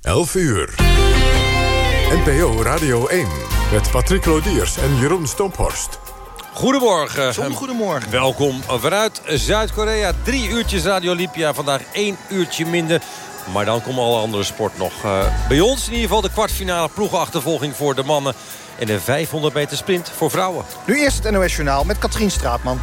11 uur. NPO Radio 1 met Patrick Lodiers en Jeroen Stomphorst. Goedemorgen. Zon, goedemorgen. Welkom vanuit Zuid-Korea. Drie uurtjes Radio Olympia. Vandaag één uurtje minder. Maar dan komt alle andere sport nog. Uh, bij ons in ieder geval de kwartfinale ploegenachtervolging voor de mannen. En de 500 meter sprint voor vrouwen. Nu eerst het NOS Journaal met Katrien Straatman.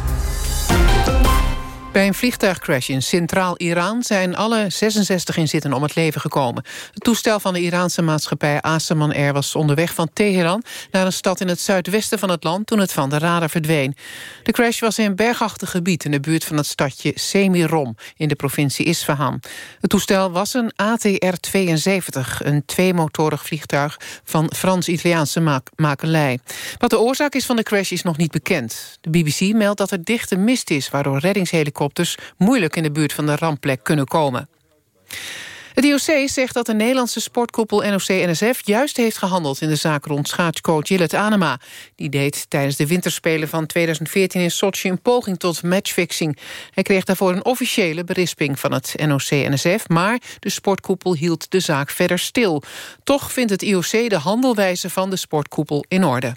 Bij een vliegtuigcrash in Centraal-Iran zijn alle 66 inzittenden om het leven gekomen. Het toestel van de Iraanse maatschappij Asaman Air was onderweg van Teheran naar een stad in het zuidwesten van het land toen het van de radar verdween. De crash was in een bergachtig gebied in de buurt van het stadje Semirom in de provincie Isfahan. Het toestel was een ATR-72, een tweemotorig vliegtuig van Frans-Italiaanse makelij. Wat de oorzaak is van de crash is nog niet bekend. De BBC meldt dat er dichte mist is waardoor reddingshelikopters moeilijk in de buurt van de rampplek kunnen komen. Het IOC zegt dat de Nederlandse sportkoepel NOC-NSF... juist heeft gehandeld in de zaak rond schaatscoach Jillet Anema. Die deed tijdens de winterspelen van 2014 in Sochi... een poging tot matchfixing. Hij kreeg daarvoor een officiële berisping van het NOC-NSF... maar de sportkoepel hield de zaak verder stil. Toch vindt het IOC de handelwijze van de sportkoepel in orde.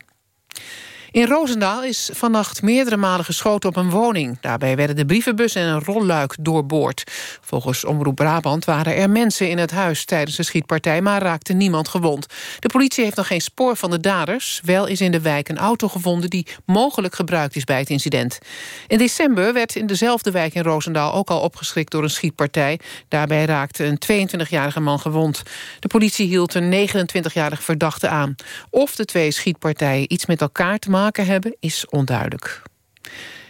In Roosendaal is vannacht meerdere malen geschoten op een woning. Daarbij werden de brievenbus en een rolluik doorboord. Volgens Omroep Brabant waren er mensen in het huis tijdens de schietpartij... maar raakte niemand gewond. De politie heeft nog geen spoor van de daders. Wel is in de wijk een auto gevonden die mogelijk gebruikt is bij het incident. In december werd in dezelfde wijk in Roosendaal ook al opgeschrikt door een schietpartij. Daarbij raakte een 22-jarige man gewond. De politie hield een 29-jarige verdachte aan. Of de twee schietpartijen iets met elkaar te maken maken hebben, is onduidelijk.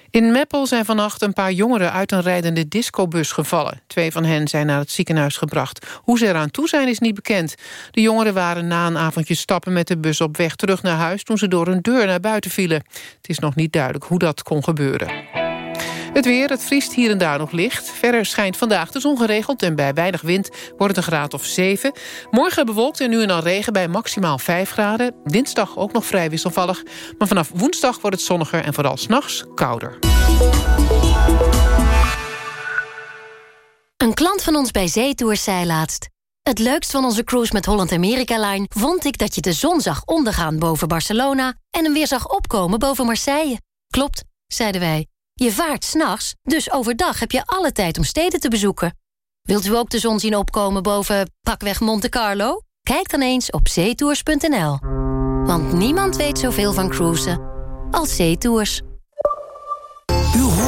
In Meppel zijn vannacht een paar jongeren uit een rijdende discobus gevallen. Twee van hen zijn naar het ziekenhuis gebracht. Hoe ze eraan toe zijn is niet bekend. De jongeren waren na een avondje stappen met de bus op weg terug naar huis... toen ze door een deur naar buiten vielen. Het is nog niet duidelijk hoe dat kon gebeuren. Het weer, het vriest hier en daar nog licht. Verder schijnt vandaag de zon geregeld en bij weinig wind wordt het een graad of 7. Morgen bewolkt en nu en dan regen bij maximaal 5 graden. Dinsdag ook nog vrij wisselvallig. Maar vanaf woensdag wordt het zonniger en vooral s'nachts kouder. Een klant van ons bij Zeetours zei laatst... Het leukst van onze cruise met Holland America Line vond ik dat je de zon zag ondergaan boven Barcelona... en hem weer zag opkomen boven Marseille. Klopt, zeiden wij. Je vaart s'nachts, dus overdag heb je alle tijd om steden te bezoeken. Wilt u ook de zon zien opkomen boven pakweg Monte Carlo? Kijk dan eens op zeetours.nl. Want niemand weet zoveel van cruisen als zeetours.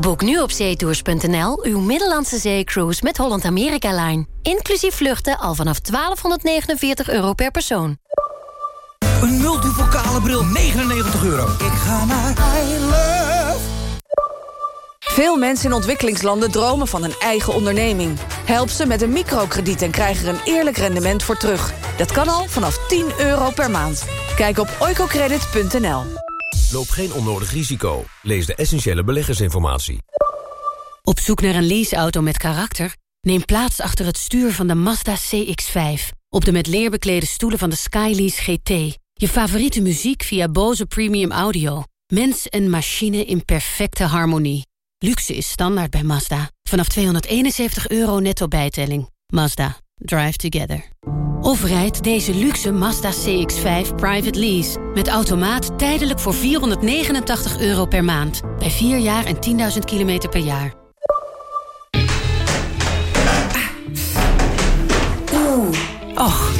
Boek nu op zeetours.nl uw Middellandse zeecruise met Holland America Line. Inclusief vluchten al vanaf 1249 euro per persoon. Een multipokale bril, 99 euro. Ik ga naar I Love. Veel mensen in ontwikkelingslanden dromen van een eigen onderneming. Help ze met een microkrediet en krijg er een eerlijk rendement voor terug. Dat kan al vanaf 10 euro per maand. Kijk op oicocredit.nl. Loop geen onnodig risico. Lees de essentiële beleggersinformatie. Op zoek naar een leaseauto met karakter? Neem plaats achter het stuur van de Mazda CX-5. Op de met leer beklede stoelen van de Skylease GT. Je favoriete muziek via Bose Premium Audio. Mens en machine in perfecte harmonie. Luxe is standaard bij Mazda. Vanaf 271 euro netto bijtelling. Mazda. Drive together. Of rijd deze luxe Mazda CX-5 private lease. Met automaat tijdelijk voor 489 euro per maand. Bij 4 jaar en 10.000 kilometer per jaar. Oeh. Och,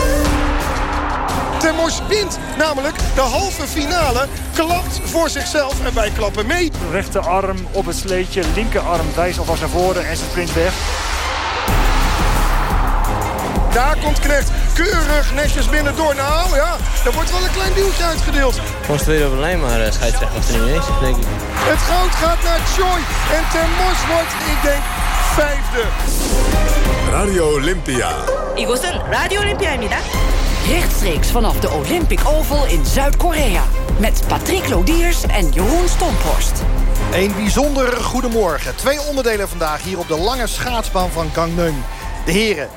Termors wint namelijk de halve finale. Klapt voor zichzelf en wij klappen mee. Rechterarm op het sleetje, linkerarm wijst alvast naar voren en ze sprint weg. Daar komt Knecht. Keurig netjes binnendoor. Nou ja, er wordt wel een klein duwtje uitgedeeld. Gewoon tweede op een lijn, maar uh, scheidsrechter was er niet eens, denk ik. Het goud gaat naar Choi. En Termos wordt, ik denk, vijfde. Radio Olympia. 이곳은 라디오 올림피아입니다. Rechtstreeks vanaf de Olympic Oval in Zuid-Korea. Met Patrick Lodiers en Jeroen Stomphorst. Een bijzonder goedemorgen. Twee onderdelen vandaag hier op de lange schaatsbaan van Gangneung. De heren,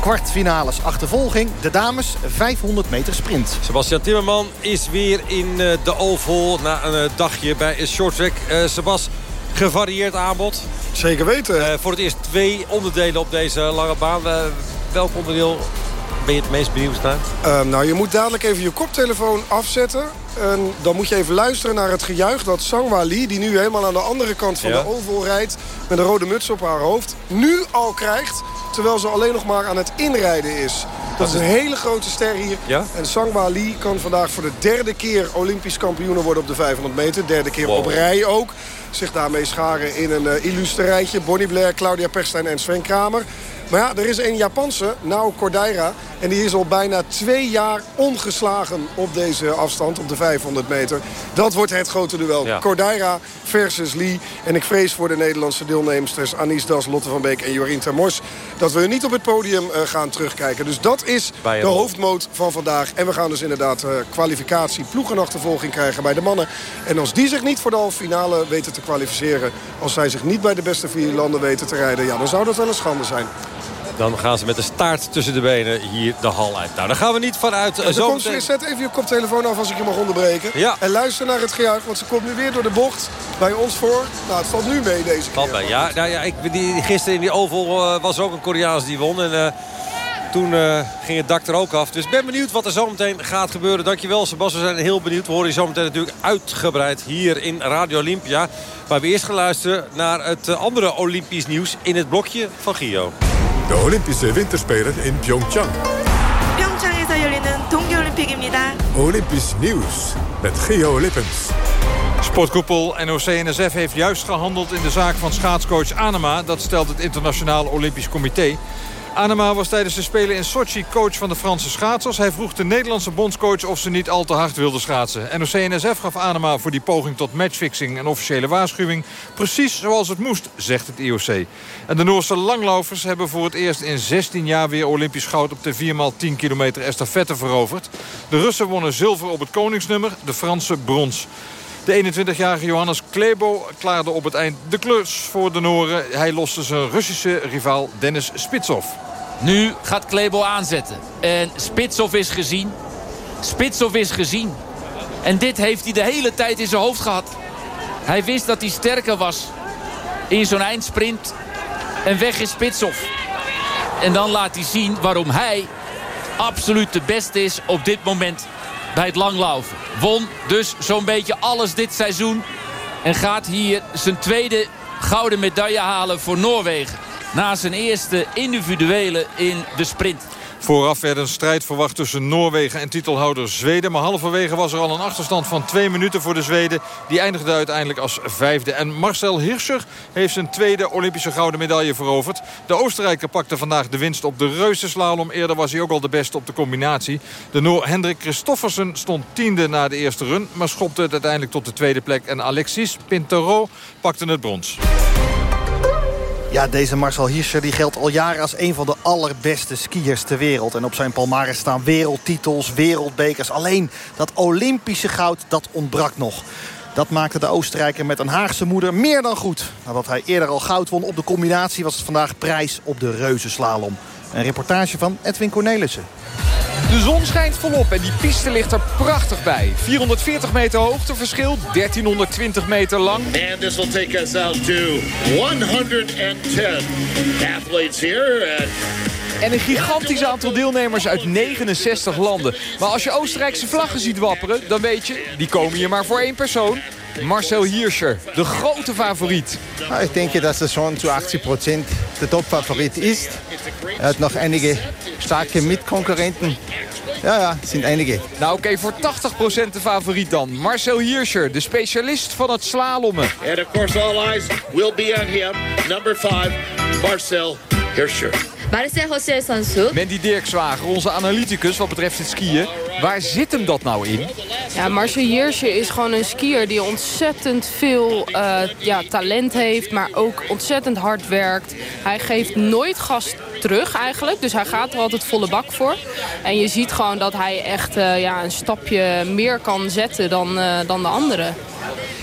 kwartfinales achtervolging. De dames 500 meter sprint. Sebastian Timmerman is weer in eh, de Oval na een eh, dagje bij Shorttrack. Uh, Sebas, gevarieerd aanbod. Zeker weten. Uh, voor het eerst twee onderdelen op deze lange baan. Uh, welk onderdeel ben je het meest benieuwd naar? Uh, nou, je moet dadelijk even je koptelefoon afzetten. En dan moet je even luisteren naar het gejuich dat Sangwa Lee... die nu helemaal aan de andere kant van ja. de oval rijdt... met een rode muts op haar hoofd, nu al krijgt... terwijl ze alleen nog maar aan het inrijden is. Dat is een hele grote ster hier. Ja? En Sangwa Lee kan vandaag voor de derde keer Olympisch kampioen worden op de 500 meter. Derde keer wow. op rij ook. Zich daarmee scharen in een uh, illustre rijtje. Bonnie Blair, Claudia Perstijn en Sven Kramer. Maar ja, er is een Japanse, Nao Cordaira. En die is al bijna twee jaar ongeslagen op deze afstand, op de 500 meter. Dat wordt het grote duel. Ja. Cordaira versus Lee. En ik vrees voor de Nederlandse deelnemsters Anis Das, Lotte van Beek en Jorien Termors... dat we niet op het podium uh, gaan terugkijken. Dus dat is de hoofdmoot van vandaag. En we gaan dus inderdaad uh, kwalificatie, ploegenachtervolging krijgen bij de mannen. En als die zich niet voor de halve finale weten te kwalificeren... als zij zich niet bij de beste vier landen weten te rijden... ja, dan zou dat wel een schande zijn. Dan gaan ze met de staart tussen de benen hier de hal uit. Nou, daar gaan we niet vanuit. Ja, zo komt zet even je koptelefoon af als ik je mag onderbreken. Ja. En luister naar het gejuich, want ze komt nu weer door de bocht bij ons voor. Nou, het valt nu mee deze keer. Bij. Ja, nou ja, ik, die, gisteren in die Oval uh, was ook een Koreaans die won. En uh, toen uh, ging het dak er ook af. Dus ik ben benieuwd wat er zometeen gaat gebeuren. Dankjewel, Sebas. We zijn heel benieuwd. We horen je zometeen natuurlijk uitgebreid hier in Radio Olympia. Waar we eerst gaan luisteren naar het andere Olympisch nieuws in het blokje van Gio. De Olympische Winterspelen in Pyeongchang. 평창에서 열리는 동계올림픽입니다. Olympisch nieuws met Geo Lippens. Sportkoepel NOC-NSF heeft juist gehandeld in de zaak van schaatscoach Anema. Dat stelt het Internationaal Olympisch Comité. Anema was tijdens de Spelen in Sochi coach van de Franse schaatsers. Hij vroeg de Nederlandse bondscoach of ze niet al te hard wilde schaatsen. NOC-NSF gaf Anema voor die poging tot matchfixing een officiële waarschuwing. Precies zoals het moest, zegt het IOC. En de Noorse langlaufers hebben voor het eerst in 16 jaar weer Olympisch goud op de 4x10 kilometer estafette veroverd. De Russen wonnen zilver op het koningsnummer, de Fransen brons. De 21-jarige Johannes Klebo klaarde op het eind de klus voor de Noren. Hij loste zijn Russische rivaal Dennis Spitsov. Nu gaat Klebo aanzetten. En Spitsov is gezien. Spitsov is gezien. En dit heeft hij de hele tijd in zijn hoofd gehad. Hij wist dat hij sterker was in zo'n eindsprint. En weg is Spitsov. En dan laat hij zien waarom hij absoluut de beste is op dit moment bij het langlaufen. Won dus zo'n beetje alles dit seizoen. En gaat hier zijn tweede gouden medaille halen voor Noorwegen. Na zijn eerste individuele in de sprint. Vooraf werd een strijd verwacht tussen Noorwegen en titelhouder Zweden. Maar halverwege was er al een achterstand van twee minuten voor de Zweden. Die eindigde uiteindelijk als vijfde. En Marcel Hirscher heeft zijn tweede Olympische gouden medaille veroverd. De Oostenrijker pakte vandaag de winst op de reuzenslalom. Eerder was hij ook al de beste op de combinatie. De Noor Hendrik Christoffersen stond tiende na de eerste run. Maar schopte het uiteindelijk tot de tweede plek. En Alexis Pintero pakte het brons. Ja, deze Marcel Hirscher die geldt al jaren als een van de allerbeste skiers ter wereld. En op zijn palmares staan wereldtitels, wereldbekers. Alleen dat Olympische goud, dat ontbrak nog. Dat maakte de Oostenrijker met een Haagse moeder meer dan goed. Nadat hij eerder al goud won op de combinatie... was het vandaag prijs op de reuzenslalom. Een reportage van Edwin Cornelissen. De zon schijnt volop en die piste ligt er prachtig bij. 440 meter hoogteverschil, 1320 meter lang. And this will take us out to 110 athletes here. And... En een gigantisch aantal deelnemers uit 69 landen. Maar als je Oostenrijkse vlaggen ziet wapperen, dan weet je... die komen hier maar voor één persoon. Marcel Hirscher, de grote favoriet. Nou, ik denk dat het zo'n 80% de topfavoriet is. Er hat nog enige sterke mitconcurrenten. Ja, ja, het zijn enige. Nou oké, okay, voor 80% de favoriet dan. Marcel Hirscher, de specialist van het slalommen. And of course all eyes will be on him. Number 5, Marcel Hirscher. Hossel 선수. Mandy Dirkswager, onze analyticus wat betreft het skiën. Waar zit hem dat nou in? Ja, Marcel Hirsche is gewoon een skier die ontzettend veel uh, ja, talent heeft... maar ook ontzettend hard werkt. Hij geeft nooit gas terug eigenlijk. Dus hij gaat er altijd volle bak voor. En je ziet gewoon dat hij echt uh, ja, een stapje meer kan zetten dan, uh, dan de anderen.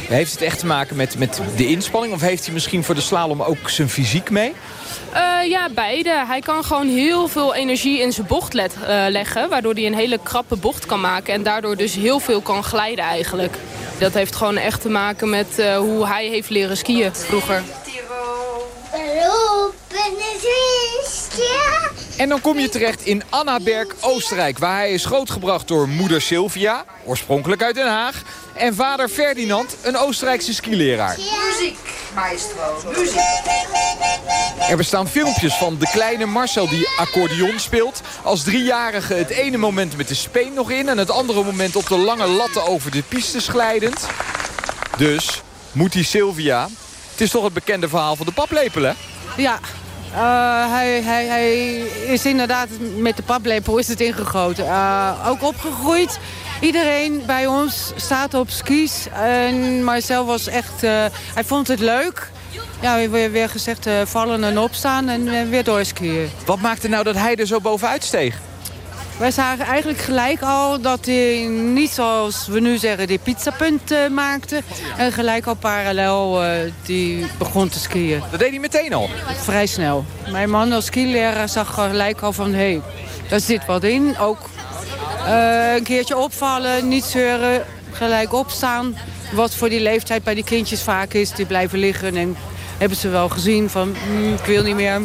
Heeft het echt te maken met, met de inspanning? Of heeft hij misschien voor de slalom ook zijn fysiek mee? Uh, ja, beide. Hij kan gewoon heel veel energie in zijn bocht let, uh, leggen. Waardoor hij een hele krappe bocht kan maken. En daardoor dus heel veel kan glijden eigenlijk. Dat heeft gewoon echt te maken met uh, hoe hij heeft leren skiën vroeger. En dan kom je terecht in Annaberg, Oostenrijk... waar hij is grootgebracht door moeder Sylvia, oorspronkelijk uit Den Haag... en vader Ferdinand, een Oostenrijkse skileraar. Muziek, maestro, muziek. Er bestaan filmpjes van de kleine Marcel die accordeon speelt. Als driejarige het ene moment met de speen nog in... en het andere moment op de lange latten over de pistes glijdend. Dus moet die Sylvia... Het is toch het bekende verhaal van de paplepel, hè? Ja, uh, hij, hij, hij, is inderdaad met de paplepel is het ingegoten. Uh, ook opgegroeid. Iedereen bij ons staat op skis. En Marcel was echt... Uh, hij vond het leuk. Ja, weer, weer gezegd vallen en opstaan en weer doorskiën. Wat maakte nou dat hij er zo bovenuit steeg? Wij zagen eigenlijk gelijk al dat hij niet zoals we nu zeggen die pizzapunt uh, maakte. En gelijk al parallel uh, die begon te skiën. Dat deed hij meteen al? Vrij snel. Mijn man als skileraar zag gelijk al van hé, hey, daar zit wat in. Ook uh, een keertje opvallen, niet zeuren, gelijk opstaan. Wat voor die leeftijd bij die kindjes vaak is, die blijven liggen en hebben ze wel gezien van mm, ik wil niet meer.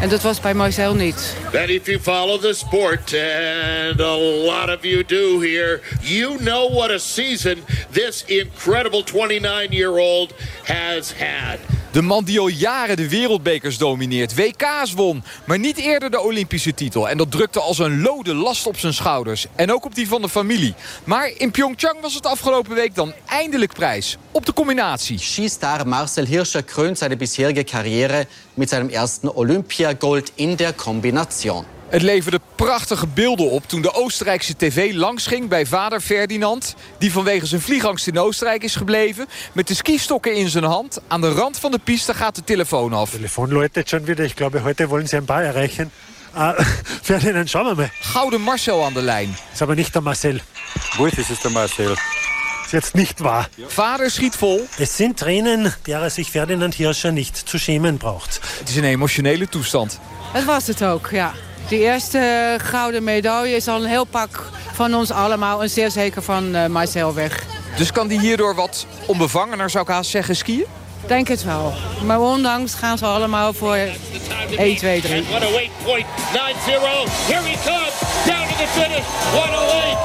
En dat was bij Marcel niet. That if you follow the sport, and a lot of you do here, you know what a season this incredible 29-year-old has had. De man die al jaren de wereldbekers domineert, WK's won, maar niet eerder de Olympische titel. En dat drukte als een lode last op zijn schouders. En ook op die van de familie. Maar in Pyeongchang was het afgelopen week dan eindelijk prijs. Op de combinatie. Skistar Marcel Hirscher krönt seine bisherige Karriere mit seinem ersten Olympiagold in der Kombination. Het leverde prachtige beelden op toen de Oostenrijkse tv langsging bij vader Ferdinand... die vanwege zijn vliegangst in Oostenrijk is gebleven... met de skistokken in zijn hand. Aan de rand van de piste gaat de telefoon af. Telefoon läutet schon wieder. Ich glaube, heute wollen sie ein paar erreichen. Uh, Ferdinand, schauen wir mal. Gouden Marcel aan de lijn. Ist aber nicht der Marcel. Gut, es ist der Marcel. Ist jetzt nicht wahr. Vader schiet vol. Es sind Tränen, derer sich Ferdinand Hirscher nicht zu schämen braucht. Het is een emotionele toestand. Het was het ook, ja. Die eerste gouden medaille is al een heel pak van ons allemaal. En zeer zeker van uh, Marcel weg. Dus kan die hierdoor wat onbevangener, zou ik haast zeggen, skiën? Denk het wel. Maar ondanks gaan ze allemaal voor 1, 2, 3. What a weight point. 9-0. Here he comes. Down to the finish. What a weight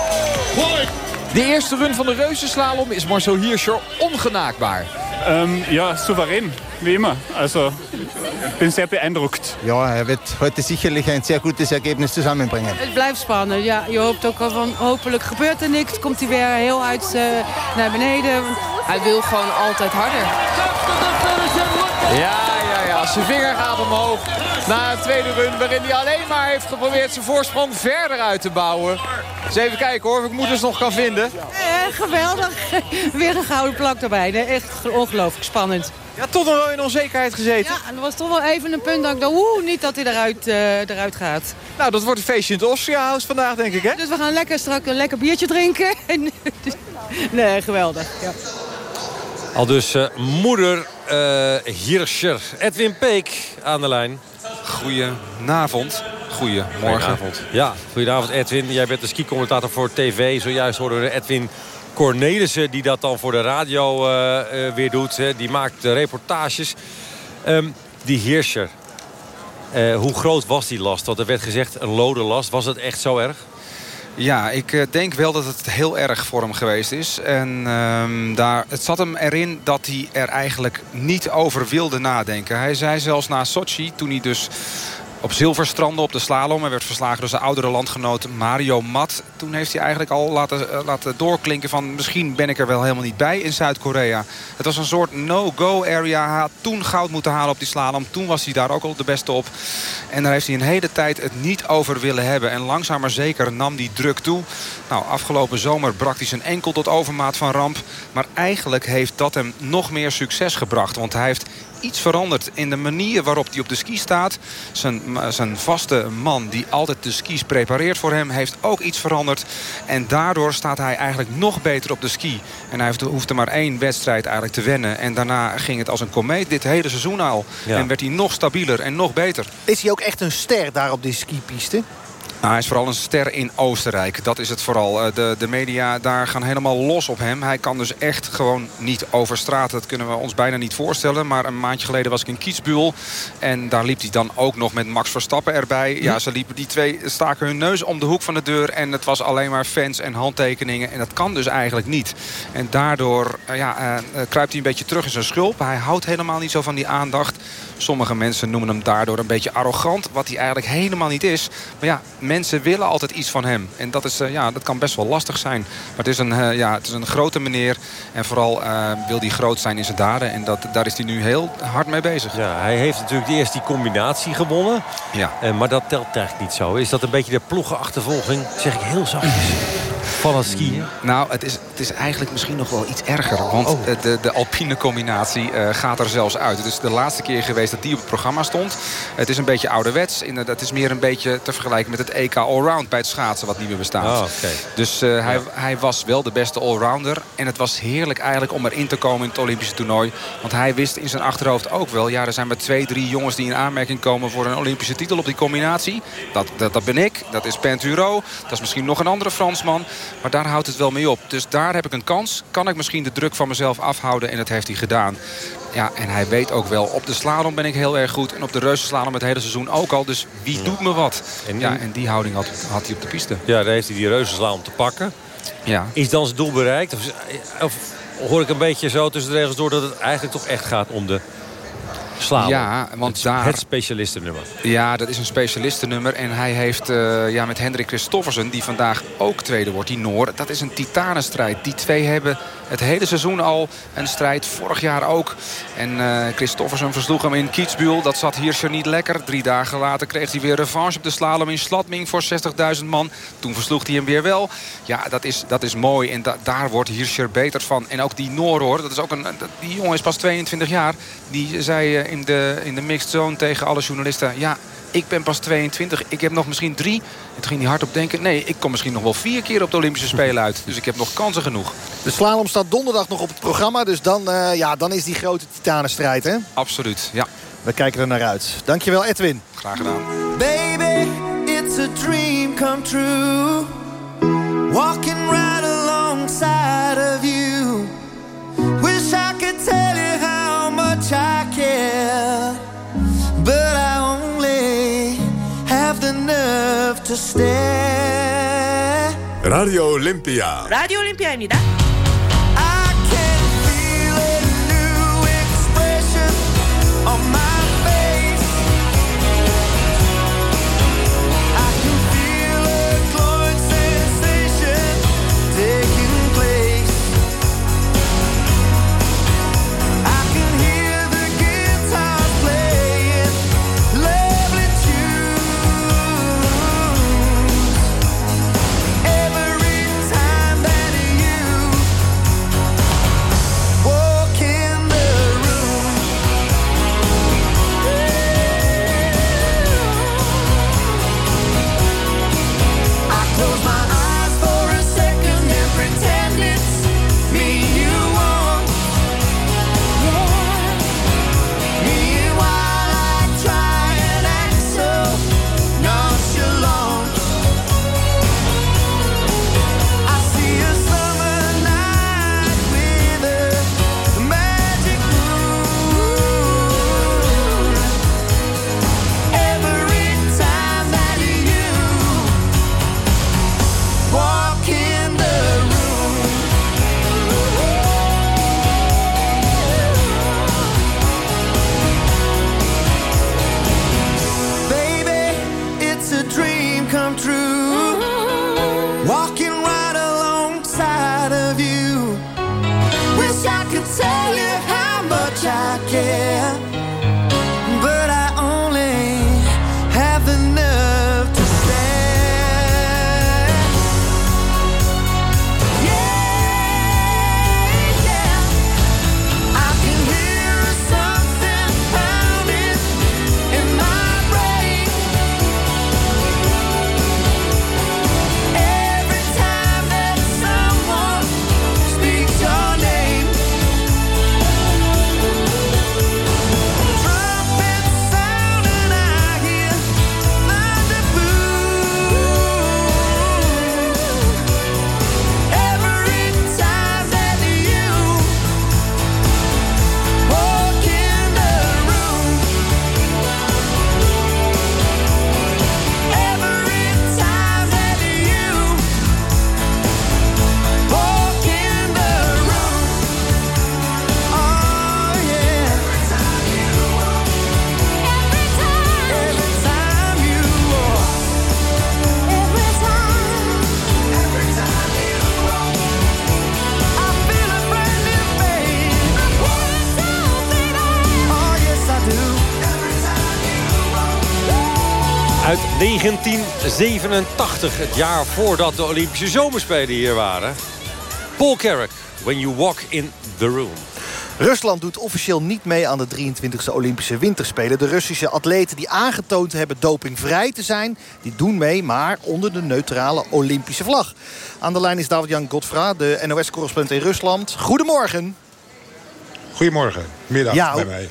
point. De eerste run van de reuzenslalom is Marcel Hirscher ongenaakbaar. Um, ja, souverän, wie immer. Also, ich bin sehr beeindruckt. Ja, er wird heute sicherlich ein sehr gutes Ergebnis zusammenbringen. Het blijft spannend, ja. Je hoopt ook al van, hopelijk gebeurt er niks. Komt hij weer heel uit uh, naar beneden. Hij wil gewoon altijd harder. Ja. Zijn vinger gaat omhoog. Na een tweede run waarin hij alleen maar heeft geprobeerd zijn voorsprong verder uit te bouwen. Dus even kijken hoor, of ik moeders nog kan vinden. Eh, geweldig. Weer een gouden plak erbij. Nee, echt ongelooflijk spannend. Ja, toch nog wel in onzekerheid gezeten. Ja, dat was toch wel even een punt dat ik dacht, woe, niet dat hij eruit, uh, eruit gaat. Nou, dat wordt een feestje in het Austria House vandaag, denk ik, hè? Dus we gaan lekker straks een lekker biertje drinken. nee, geweldig. Ja. Al dus uh, moeder uh, Hirscher. Edwin Peek aan de lijn. Goedenavond. Goedemorgen. Goedenavond. Ja, goedenavond Edwin. Jij bent de ski-commentator voor tv. Zojuist hoorden we Edwin Cornelissen die dat dan voor de radio uh, uh, weer doet. Hè. Die maakt reportages. Um, die Hirscher. hoe groot was die last? Want er werd gezegd een lode last. Was het echt zo erg? Ja, ik uh, denk wel dat het heel erg voor hem geweest is. En uh, daar, het zat hem erin dat hij er eigenlijk niet over wilde nadenken. Hij zei zelfs na Sochi, toen hij dus op zilverstranden op de slalom. Hij werd verslagen door zijn oudere landgenoot Mario Mat. Toen heeft hij eigenlijk al laten, uh, laten doorklinken van... misschien ben ik er wel helemaal niet bij in Zuid-Korea. Het was een soort no-go area. Hij had toen goud moeten halen op die slalom. Toen was hij daar ook al de beste op. En daar heeft hij een hele tijd het niet over willen hebben. En langzaam maar zeker nam die druk toe. Nou, afgelopen zomer brak hij zijn enkel tot overmaat van ramp. Maar eigenlijk heeft dat hem nog meer succes gebracht. Want hij heeft iets veranderd in de manier waarop hij op de ski staat. Zijn, zijn vaste man die altijd de skis prepareert voor hem... heeft ook iets veranderd. En daardoor staat hij eigenlijk nog beter op de ski. En hij hoeft er maar één wedstrijd eigenlijk te wennen. En daarna ging het als een komeet dit hele seizoen al. En werd hij nog stabieler en nog beter. Is hij ook echt een ster daar op die skipiste? Nou, hij is vooral een ster in Oostenrijk. Dat is het vooral. Eh, de, de media daar gaan helemaal los op hem. Hij kan dus echt gewoon niet over straat. Dat kunnen we ons bijna niet voorstellen. Maar een maandje geleden was ik in Kietsbuul. En daar liep hij dan ook nog met Max Verstappen erbij. Ja, ze liepen die twee staken hun neus om de hoek van de deur. En het was alleen maar fans en handtekeningen. En dat kan dus eigenlijk niet. En daardoor uh, ja, uh, kruipt hij een beetje terug in zijn schulp. Hij houdt helemaal niet zo van die aandacht. Sommige mensen noemen hem daardoor een beetje arrogant. Wat hij eigenlijk helemaal niet is. Maar ja, mensen willen altijd iets van hem. En dat, is, uh, ja, dat kan best wel lastig zijn. Maar het is een, uh, ja, het is een grote meneer. En vooral uh, wil hij groot zijn in zijn daden. En dat, daar is hij nu heel hard mee bezig. Ja, hij heeft natuurlijk eerst die combinatie gewonnen. Ja. maar dat telt eigenlijk niet zo. Is dat een beetje de ploegenachtervolging? Zeg ik heel zachtjes van het skiën? Nou, het is, het is eigenlijk misschien nog wel iets erger. Want oh. de, de alpine combinatie uh, gaat er zelfs uit. Het is de laatste keer geweest dat die op het programma stond. Het is een beetje ouderwets. Het is meer een beetje te vergelijken met het EK Allround bij het schaatsen... wat niet meer bestaat. Oh, okay. Dus uh, hij, hij was wel de beste allrounder. En het was heerlijk eigenlijk om erin te komen in het Olympische toernooi. Want hij wist in zijn achterhoofd ook wel... ja, er zijn maar twee, drie jongens die in aanmerking komen... voor een Olympische titel op die combinatie. Dat, dat, dat ben ik. Dat is Penturo. Dat is misschien nog een andere Fransman. Maar daar houdt het wel mee op. Dus daar heb ik een kans. Kan ik misschien de druk van mezelf afhouden. En dat heeft hij gedaan. Ja, en hij weet ook wel, op de slalom ben ik heel erg goed. En op de reuzenslalom het hele seizoen ook al. Dus wie doet me wat? En, ja, en die houding had, had hij op de piste. Ja, daar heeft hij die reuzenslalom te pakken. Ja. Is dan zijn doel bereikt? Of, of hoor ik een beetje zo tussen de regels door... dat het eigenlijk toch echt gaat om de slalom. Ja, want het, daar... Het specialistennummer. Ja, dat is een specialistennummer. En hij heeft uh, ja, met Hendrik Christoffersen, die vandaag ook tweede wordt, die Noor. Dat is een titanenstrijd. Die twee hebben het hele seizoen al een strijd. Vorig jaar ook. En uh, Christoffersen versloeg hem in Kietsbuul. Dat zat Hirscher niet lekker. Drie dagen later kreeg hij weer revanche op de slalom in Slatming voor 60.000 man. Toen versloeg hij hem weer wel. Ja, dat is, dat is mooi. En da daar wordt Hirscher beter van. En ook die Noor hoor. Dat is ook een, die jongen is pas 22 jaar. Die zei uh, in, de, in de mixed zone tegen alle journalisten... ja, ik ben pas 22, ik heb nog misschien drie. En toen ging hij hardop denken... nee, ik kom misschien nog wel vier keer op de Olympische Spelen uit. Dus ik heb nog kansen genoeg. De slalom staat donderdag nog op het programma. Dus dan, uh, ja, dan is die grote titanenstrijd, hè? Absoluut, ja. We kijken er naar uit. Dankjewel, Edwin. Graag gedaan. Baby, it's a dream come true. Walking right alongside of you. have the nerve to stare. 라디오 올림피아. 라디오 올림피아입니다. 1987, het jaar voordat de Olympische Zomerspelen hier waren. Paul Carrick, When You Walk in the Room. Rusland doet officieel niet mee aan de 23e Olympische Winterspelen. De Russische atleten die aangetoond hebben dopingvrij te zijn... die doen mee, maar onder de neutrale Olympische vlag. Aan de lijn is David-Jan Godfra, de NOS-correspondent in Rusland. Goedemorgen. Goedemorgen, middag Ja, bij mij.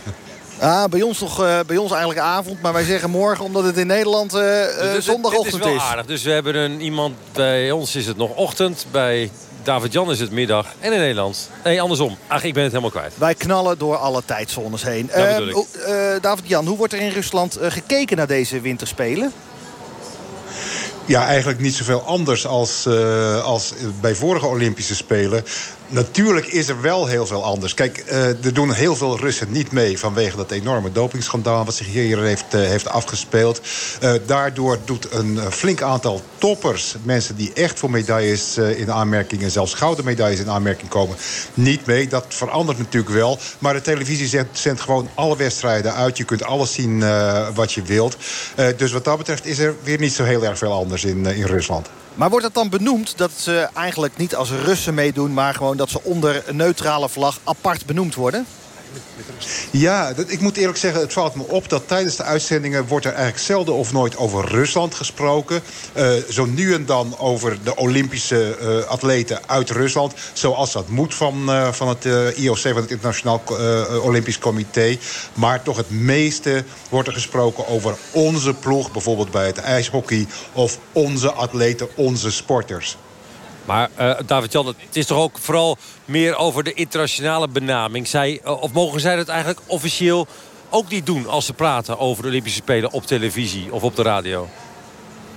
Ah, bij, ons toch, eh, bij ons eigenlijk avond, maar wij zeggen morgen... omdat het in Nederland eh, eh, Dus dit zondagochtend is. wel is. aardig. Dus we hebben een, iemand, bij ons is het nog ochtend. Bij David-Jan is het middag. En in Nederland. Nee, andersom. Ach, ik ben het helemaal kwijt. Wij knallen door alle tijdzones heen. Eh, ik. hoe- wordt er in Rusland eh, gekeken naar deze winterspelen? Ja, eigenlijk niet zoveel anders als, eh, als bij vorige Olympische Spelen. Natuurlijk is er wel heel veel anders. Kijk, eh, er doen heel veel Russen niet mee... vanwege dat enorme dopingschandaal wat zich hier heeft, eh, heeft afgespeeld. Eh, daardoor doet een flink aantal toppers... mensen die echt voor medailles in aanmerking... en zelfs gouden medailles in aanmerking komen... niet mee. Dat verandert natuurlijk wel. Maar de televisie zendt, gewoon alle wedstrijden uit. Je kunt alles zien wat je wilt. Dus wat dat betreft is er weer niet zo heel erg veel anders in, in Rusland. Maar wordt het dan benoemd dat ze eigenlijk niet als Russen meedoen... maar gewoon dat ze onder een neutrale vlag apart benoemd worden? Ja, ik moet eerlijk zeggen, het valt me op dat tijdens de uitzendingen... wordt er eigenlijk zelden of nooit over Rusland gesproken. Eh, zo nu en dan over de Olympische eh, atleten uit Rusland. Zoals dat moet van, eh, van het IOC, van het Internationaal Olympisch Comité. Maar toch het meeste wordt er gesproken over onze ploeg. Bijvoorbeeld bij het ijshockey. Of onze atleten, onze sporters. Maar eh, David-Jan, het is toch ook vooral meer over de internationale benaming. Zij, eh, of mogen zij dat eigenlijk officieel ook niet doen... als ze praten over de Olympische Spelen op televisie of op de radio?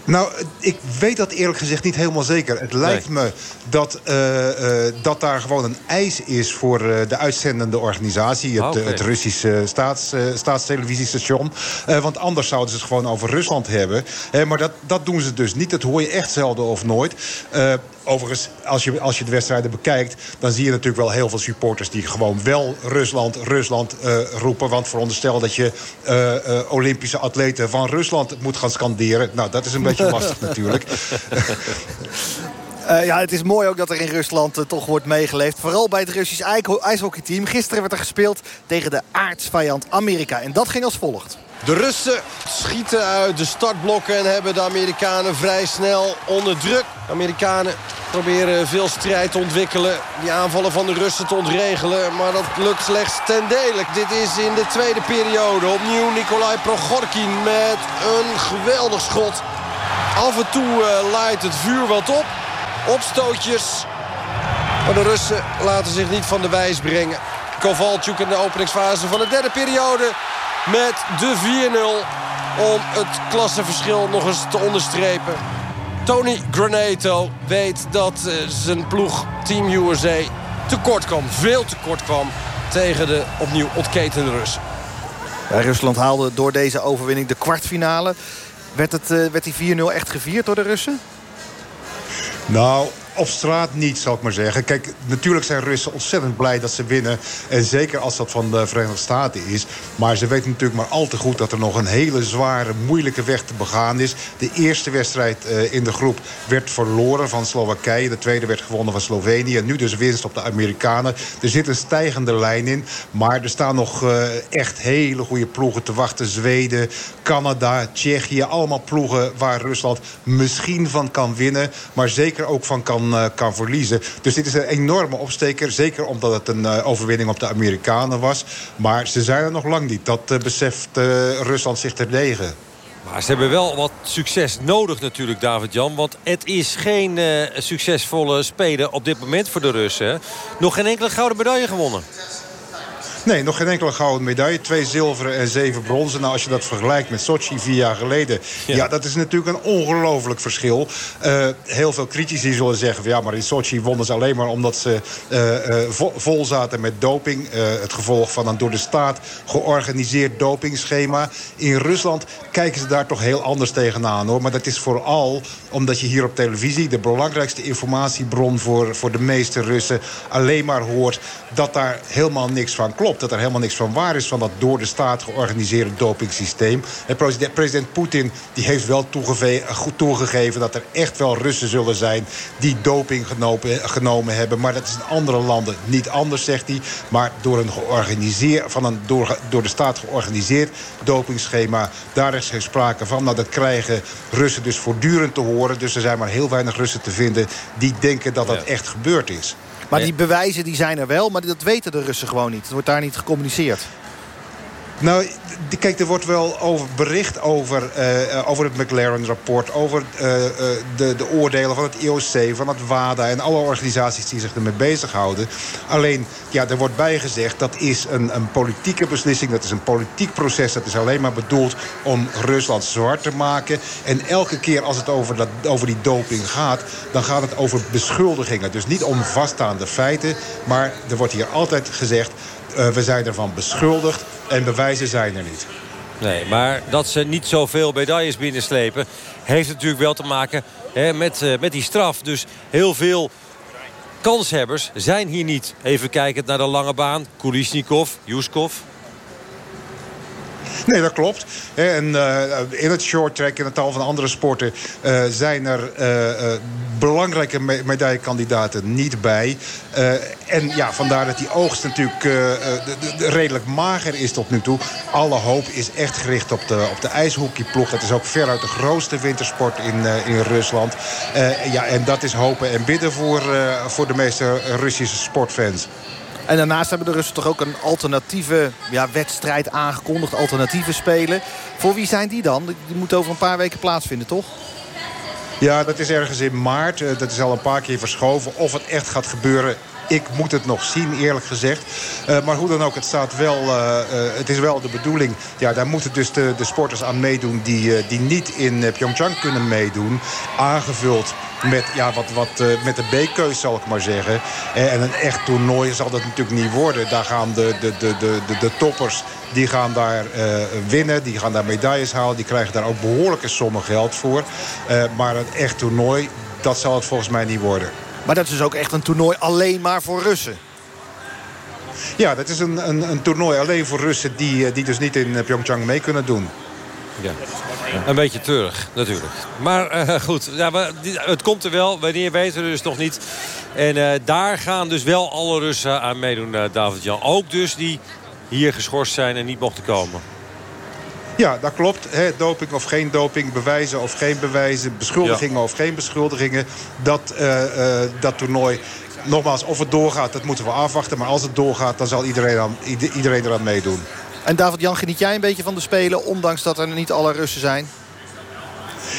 Nou, ik weet dat eerlijk gezegd niet helemaal zeker. Het lijkt me dat, eh, dat daar gewoon een eis is voor de uitzendende organisatie. Het, Ah, het Russische staats, want anders zouden ze het gewoon over Rusland hebben. Maar dat, dat doen ze dus niet. Dat hoor je echt zelden of nooit. Overigens, als je, als je de wedstrijden bekijkt... dan zie je natuurlijk wel heel veel supporters... die gewoon wel Rusland, Rusland eh, roepen. Want veronderstel dat je eh, eh, Olympische atleten van Rusland moet gaan scanderen. Nou, dat is een beetje lastig natuurlijk. Eh, ja, het is mooi ook dat er in Rusland eh, toch wordt meegeleefd. Vooral bij het Russisch ijshockeyteam. Gisteren werd er gespeeld tegen de aardsvijand Amerika. En dat ging als volgt. De Russen schieten uit de startblokken en hebben de Amerikanen vrij snel onder druk. De Amerikanen proberen veel strijd te ontwikkelen. Die aanvallen van de Russen te ontregelen. Maar dat lukt slechts ten dele. Dit is in de tweede periode. Opnieuw Nikolai Progorkin met een geweldig schot. Af en toe eh, laait het vuur wat op. Opstootjes. Maar de Russen laten zich niet van de wijs brengen. Kovalchuk in de openingsfase van de derde periode. Met de 4-0 om het klassenverschil nog eens te onderstrepen. Tony Granato weet dat eh, zijn ploeg Team USA tekort kwam. Veel tekort kwam tegen de opnieuw ontketende Russen. Ja, Rusland haalde door deze overwinning de kwartfinale. Werd, het, eh, werd die 4-0 echt gevierd door de Russen? Nou, op straat niet, zal ik maar zeggen. Kijk, natuurlijk zijn Russen ontzettend blij dat ze winnen. En zeker als dat van de Verenigde Staten is. Maar ze weten natuurlijk maar al te goed... dat er nog een hele zware, moeilijke weg te begaan is. De eerste wedstrijd eh, in de groep werd verloren van Slowakije. De tweede werd gewonnen van Slovenië. Nu dus winst op de Amerikanen. Er zit een stijgende lijn in. Maar er staan nog eh, echt hele goede ploegen te wachten. Zweden, Canada, Tsjechië. Allemaal ploegen waar Rusland misschien van kan winnen. Maar zeker ook van kan, eh, kan verliezen. Dus dit is een enorme opsteker. Zeker omdat het een eh, overwinning op de Amerikanen was. Maar ze zijn er nog lang niet. Dat eh, beseft Rusland zich terdege. Maar ze hebben wel wat succes nodig natuurlijk, David-Jan. Want het is geen succesvolle speler op dit moment voor de Russen. Nog geen enkele gouden medaille gewonnen. Nee, nog geen enkele gouden medaille. Twee zilveren en zeven bronzen. Nou, als je dat vergelijkt met Sochi vier jaar geleden... Ja, dat is natuurlijk een ongelooflijk verschil. Eh, heel veel critici zullen zeggen... Van, ja, maar in Sochi wonnen ze alleen maar omdat ze eh, eh, vo- vol zaten met doping. Het gevolg van een door de staat georganiseerd dopingschema. In Rusland kijken ze daar toch heel anders tegenaan. hoor. Maar dat is vooral omdat je hier op televisie... de belangrijkste informatiebron voor, voor de meeste Russen... alleen maar hoort dat daar helemaal niks van klopt. Klopt. Dat er helemaal niks van waar is van dat door de staat georganiseerde dopingsysteem. En president, president Poetin die heeft wel goed toegegeven... dat er echt wel Russen zullen zijn die doping genomen, genomen hebben. Maar dat is in andere landen niet anders, zegt hij. Maar door een, georganiseerd, van een door, door de staat georganiseerd dopingschema... daar is geen sprake van. Nou, dat krijgen Russen dus voortdurend te horen. Dus er zijn maar heel weinig Russen te vinden... die denken dat dat echt gebeurd is. Maar die bewijzen die zijn er wel, maar dat weten de Russen gewoon niet. Het wordt daar niet gecommuniceerd. Nou, kijk, er wordt wel over bericht over, eh, over het McLaren-rapport... over eh, eh, de, de oordelen van het IOC, van het WADA... en alle organisaties die zich ermee bezighouden. Alleen, ja, er wordt bijgezegd... dat is een, een politieke beslissing, dat is een politiek proces... dat is alleen maar bedoeld om Rusland zwart te maken. En elke keer als het over, dat, over die doping gaat... dan gaat het over beschuldigingen. Dus niet om vaststaande feiten, maar er wordt hier altijd gezegd... eh, we zijn ervan beschuldigd en bewijzen zijn er niet. Nee, maar dat ze niet zoveel medailles binnenslepen... heeft natuurlijk wel te maken hè, met, eh, met die straf. Dus heel veel kanshebbers zijn hier niet. Even kijkend naar de lange baan. Kulisnikov, Yuskov. Nee, dat klopt. En eh, in het short track en een tal van andere sporten... eh, zijn er eh, belangrijke me medaillekandidaten niet bij. En ja, vandaar dat die oogst natuurlijk de- de- de redelijk mager is tot nu toe. Alle hoop is echt gericht op de, op de ijshockeyploeg. Dat is ook veruit de grootste wintersport in, in Rusland. Ja, en dat is hopen en bidden voor, voor de meeste Russische sportfans. En daarnaast hebben de Russen toch ook een alternatieve ja, wedstrijd aangekondigd. Alternatieve spelen. Voor wie zijn die dan? Die moeten over een paar weken plaatsvinden, toch? Ja, dat is ergens in maart. Eh, Dat is al een paar keer verschoven. Of het echt gaat gebeuren, ik moet het nog zien, eerlijk gezegd. Eh, maar hoe dan ook, het, staat wel, eh, eh, het is wel de bedoeling. Ja, daar moeten dus de, de sporters aan meedoen die, die niet in Pyeongchang kunnen meedoen. Aangevuld met, ja, wat, wat, met de B-keus, zal ik maar zeggen. En een echt toernooi zal dat natuurlijk niet worden. Daar gaan de, de, de, de, de, toppers die gaan daar winnen. Die gaan daar medailles halen. Die krijgen daar ook behoorlijke sommen geld voor. Maar een echt toernooi, dat zal het volgens mij niet worden. Maar dat is dus ook echt een toernooi alleen maar voor Russen. Ja, dat is een, een, een toernooi alleen voor Russen die, eh, die dus niet in eh, Pyeongchang mee kunnen doen. Ja. Een beetje terug, natuurlijk. Maar eh, goed, ja, maar het komt er wel. Wanneer weten we dus nog niet. En eh, daar gaan dus wel alle Russen aan meedoen, David-Jan. Ook dus die hier geschorst zijn en niet mochten komen. Ja, dat klopt. Hè, doping of geen doping, bewijzen of geen bewijzen... beschuldigingen of geen beschuldigingen. Dat, eh, eh, dat toernooi, nogmaals, of het doorgaat, dat moeten we afwachten. Maar als het doorgaat, dan zal iedereen, aan, ieder- iedereen eraan meedoen. En David-Jan, geniet jij een beetje van de Spelen... ondanks dat er niet alle Russen zijn?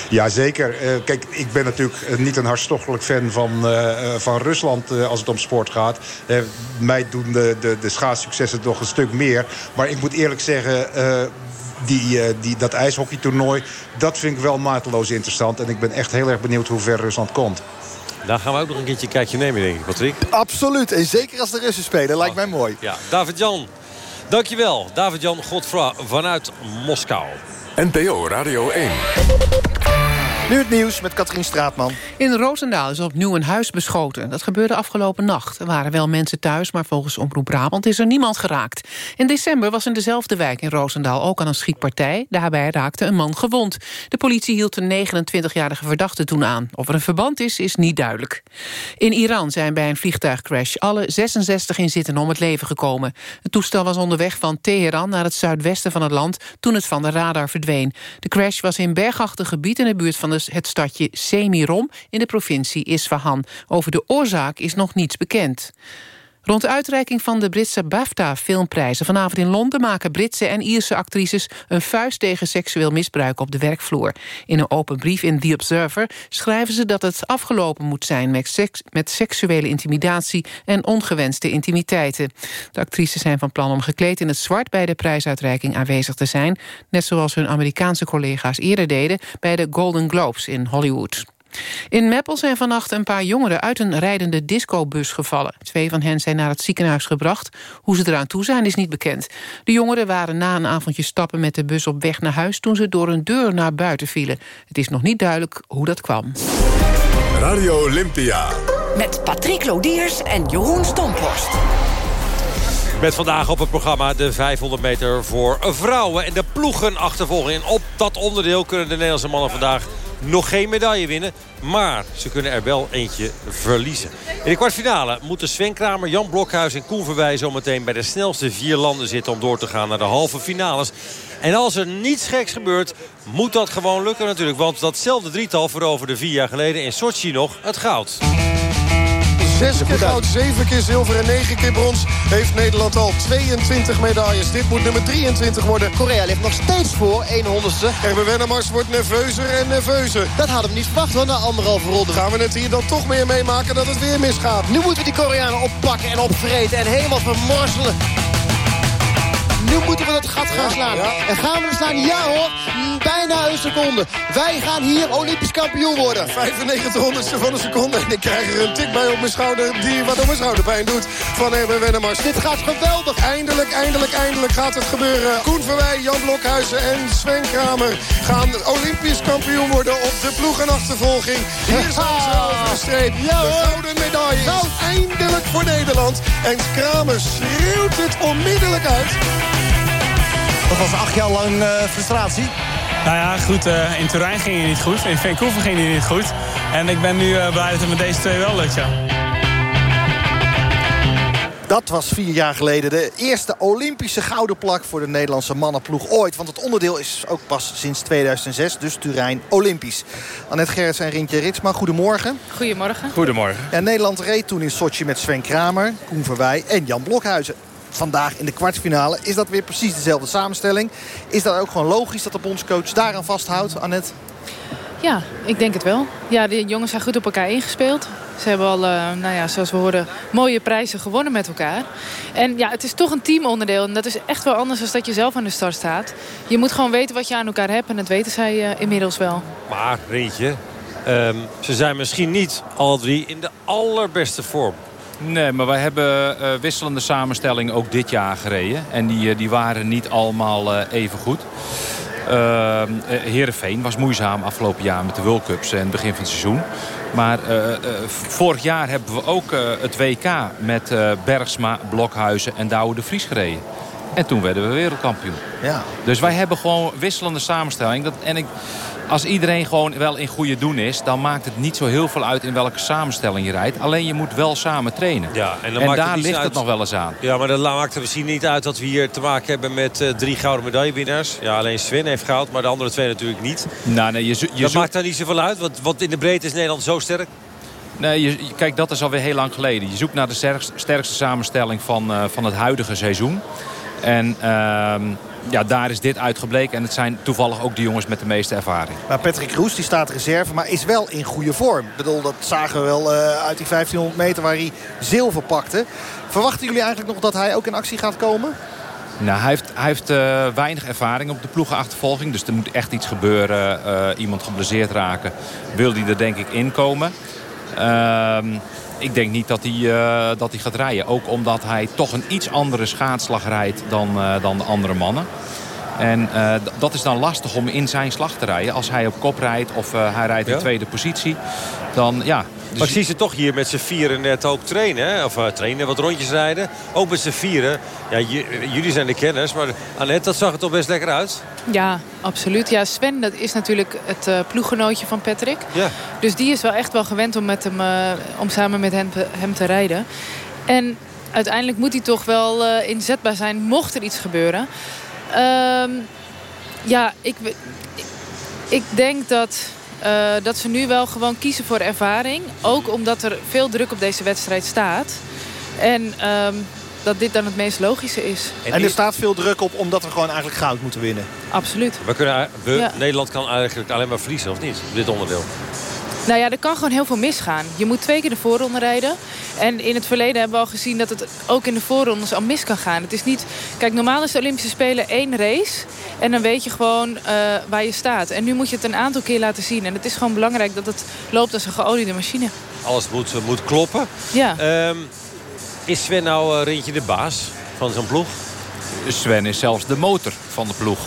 Ja, zeker. Eh, kijk, ik ben natuurlijk niet een hartstochtelijk fan van, van Rusland als het om sport gaat. Mij doen de, de, de schaatssuccessen toch een stuk meer. Maar ik moet eerlijk zeggen, die, eh, die, dat ijshockeytoernooi... dat vind ik wel mateloos interessant. En ik ben echt heel erg benieuwd hoe ver Rusland komt. Daar gaan we ook nog een keertje een kijkje nemen, denk ik, Patrick. Absoluut. En zeker als de Russen spelen. Lijkt mij mooi. Ja, David-Jan, dankjewel. David-Jan Godfra vanuit Moskou. NPO Radio 1. Nu het nieuws met Katrien Straatman. In Roosendaal is opnieuw een huis beschoten. Dat gebeurde afgelopen nacht. Er waren wel mensen thuis, maar volgens Omroep Brabant is er niemand geraakt. In december was in dezelfde wijk in Roosendaal ook aan een schietpartij. Daarbij raakte een man gewond. De politie hield een 29-jarige verdachte toen aan. Of er een verband is, is niet duidelijk. In Iran zijn bij een vliegtuigcrash alle 66 inzittenden om het leven gekomen. Het toestel was onderweg van Teheran naar het zuidwesten van het land... toen het van de radar verdween. De crash was in bergachtig gebied in de buurt van de het stadje Semirom in de provincie Isfahan. Over de oorzaak is nog niets bekend. Rond de uitreiking van de Britse BAFTA-filmprijzen vanavond in Londen... maken Britse en Ierse actrices een vuist tegen seksueel misbruik op de werkvloer. In een open brief in The Observer schrijven ze dat het afgelopen moet zijn... met, seks, met seksuele intimidatie en ongewenste intimiteiten. De actrices zijn van plan om gekleed in het zwart... bij de prijsuitreiking aanwezig te zijn... net zoals hun Amerikaanse collega's eerder deden... bij de Golden Globes in Hollywood. In Meppel zijn vannacht een paar jongeren uit een rijdende discobus gevallen. Twee van hen zijn naar het ziekenhuis gebracht. Hoe ze eraan toe zijn is niet bekend. De jongeren waren na een avondje stappen met de bus op weg naar huis... toen ze door een deur naar buiten vielen. Het is nog niet duidelijk hoe dat kwam. Radio Olympia. Met Patrick Lodiers en Jeroen Stomphorst. Met vandaag op het programma de 500 meter voor vrouwen. En de ploegenachtervolging. En op dat onderdeel kunnen de Nederlandse mannen vandaag nog geen medaille winnen. Maar ze kunnen er wel eentje verliezen. In de kwartfinale moeten Sven Kramer, Jan Blokhuis en Koen Verwij... zometeen bij de snelste vier landen zitten om door te gaan naar de halve finales. En als er niets geks gebeurt, moet dat gewoon lukken natuurlijk. Want datzelfde drietal veroverde vier jaar geleden in Sochi nog het goud. Zes keer goud, zeven keer zilver en negen keer brons heeft Nederland al 22 medailles. Dit moet nummer 23 worden. Korea ligt nog steeds voor, 1 honderdste. Erben Wennemars wordt nerveuzer en nerveuzer. Dat hadden we niet verwacht hoor, na anderhalve ronde. Gaan we het hier dan toch meer meemaken dat het weer misgaat? Nu moeten we die Koreanen oppakken en opvreten en helemaal vermorzelen. Nu moeten we dat gat gaan slaan. En gaan we hem slaan? Ja hoor, bijna een seconde. Wij gaan hier Olympisch kampioen worden. 95 honderdste van een seconde. En ik krijg er een tik bij op mijn schouder die wat op mijn schouderpijn doet. Van Erben Wennemars. Dit gaat geweldig. Eindelijk, eindelijk, eindelijk gaat het gebeuren. Koen Verwij, Jan Blokhuizen en Sven Kramer gaan Olympisch kampioen worden op de ploegenachtervolging. Hier zijn ze over de streep. de gouden medaille is eindelijk voor Nederland. En Kramer schreeuwt het onmiddellijk uit. Dat was acht jaar lang eh, frustratie. Nou ja, goed, eh, in Turijn ging hij niet goed. In Vancouver ging hij niet goed. En ik ben nu eh, blij dat het met deze twee wel lukt, ja. Dat was vier jaar geleden de eerste Olympische gouden plak voor de Nederlandse mannenploeg ooit. Want het onderdeel is ook pas sinds 2006, dus Turijn Olympisch. Annette Gerrits en Rintje Ritsma, goedemorgen. Goedemorgen. Goedemorgen. Ja, Nederland reed toen in Sochi met Sven Kramer, Koen Verwij en Jan Blokhuizen. Vandaag in de kwartfinale is dat weer precies dezelfde samenstelling. Is dat ook gewoon logisch dat de bondscoach daaraan vasthoudt, Annette? Ja, ik denk het wel. Ja, de jongens zijn goed op elkaar ingespeeld. Ze hebben al, eh, nou ja, zoals we hoorden, mooie prijzen gewonnen met elkaar. En ja, het is toch een teamonderdeel. En dat is echt wel anders dan dat je zelf aan de start staat. Je moet gewoon weten wat je aan elkaar hebt. En dat weten zij eh, inmiddels wel. Maar, Reentje, ehm, ze zijn misschien niet alle drie in de allerbeste vorm. Nee, maar wij hebben eh, wisselende samenstellingen ook dit jaar gereden. En die, eh, die waren niet allemaal eh, even goed. Uh, Heerenveen was moeizaam afgelopen jaar met de World Cups en het begin van het seizoen. Maar uh, uh, vorig jaar hebben we ook het WK met Bergsma, Blokhuizen en Douwe de Vries gereden. En toen werden we wereldkampioen. Ja. Dus wij hebben gewoon wisselende samenstelling. Dat, en ik, als iedereen gewoon wel in goede doen is... dan maakt het niet zo heel veel uit in welke samenstelling je rijdt. Alleen je moet wel samen trainen. Ja, en dan maakt daar het ligt uit- het nog wel eens aan. Ja, maar dat maakt er misschien niet uit dat we hier te maken hebben met eh, drie gouden medaillewinnaars. Ja, alleen Sven heeft goud, maar de andere twee natuurlijk niet. Nou, nee, je, zo- je dat maakt daar niet zoveel uit, want, want in de breedte is Nederland zo sterk. Nee, je, kijk, dat is alweer heel lang geleden. Je zoekt naar de sterkste, sterkste samenstelling van, eh, van het huidige seizoen. En ehm, ja, daar is dit uitgebleken. En het zijn toevallig ook de jongens met de meeste ervaring. Maar Patrick Roes die staat reserve, maar is wel in goede vorm. Ik bedoel, dat zagen we wel eh, uit die 1500 meter waar hij zilver pakte. Verwachten jullie eigenlijk nog dat hij ook in actie gaat komen? Nou, hij heeft, hij heeft eh, weinig ervaring op de ploegenachtervolging. Dus er moet echt iets gebeuren. eh, iemand geblesseerd raken. Wil hij er denk ik inkomen. Ehm, ik denk niet dat hij, eh, dat hij gaat rijden. Ook omdat hij toch een iets andere schaatslag rijdt dan, eh, dan de andere mannen. En eh, dat is dan lastig om in zijn slag te rijden. Als hij op kop rijdt of eh, hij rijdt in Ja. tweede positie. Dan ja. Dus Maar ik zie ze toch hier met z'n vieren net ook trainen. Hè? Of eh, trainen, wat rondjes rijden. Ook met z'n vieren. Ja, jullie zijn de kenners, maar Annette, dat zag er toch best lekker uit. Ja, absoluut. Ja, Sven dat is natuurlijk het eh, ploeggenootje van Patrick. Ja. Dus die is wel echt wel gewend om, met hem, om samen met hem, te- hem te rijden. En uiteindelijk moet hij toch wel eh, inzetbaar zijn mocht er iets gebeuren. Ehm, ja, ik, ik denk dat, eh, dat ze nu wel gewoon kiezen voor ervaring. Ook omdat er veel druk op deze wedstrijd staat. En ehm, dat dit dan het meest logische is. En, er staat veel druk op omdat we gewoon eigenlijk goud moeten winnen. Absoluut. We kunnen, we, Ja. Nederland kan eigenlijk alleen maar verliezen, of niet? Op dit onderdeel. Nou ja, er kan gewoon heel veel misgaan. Je moet twee keer de voorronde rijden. En in het verleden hebben we al gezien dat het ook in de voorrondes al mis kan gaan. Het is niet... Kijk, normaal is de Olympische Spelen één race. En dan weet je gewoon eh, waar je staat. En nu moet je het een aantal keer laten zien. En het is gewoon belangrijk dat het loopt als een geoliede machine. Alles moet, eh, moet kloppen. Ja. Ehm, is Sven nou eh, Rintje de baas van zo'n ploeg? Sven is zelfs de motor van de ploeg.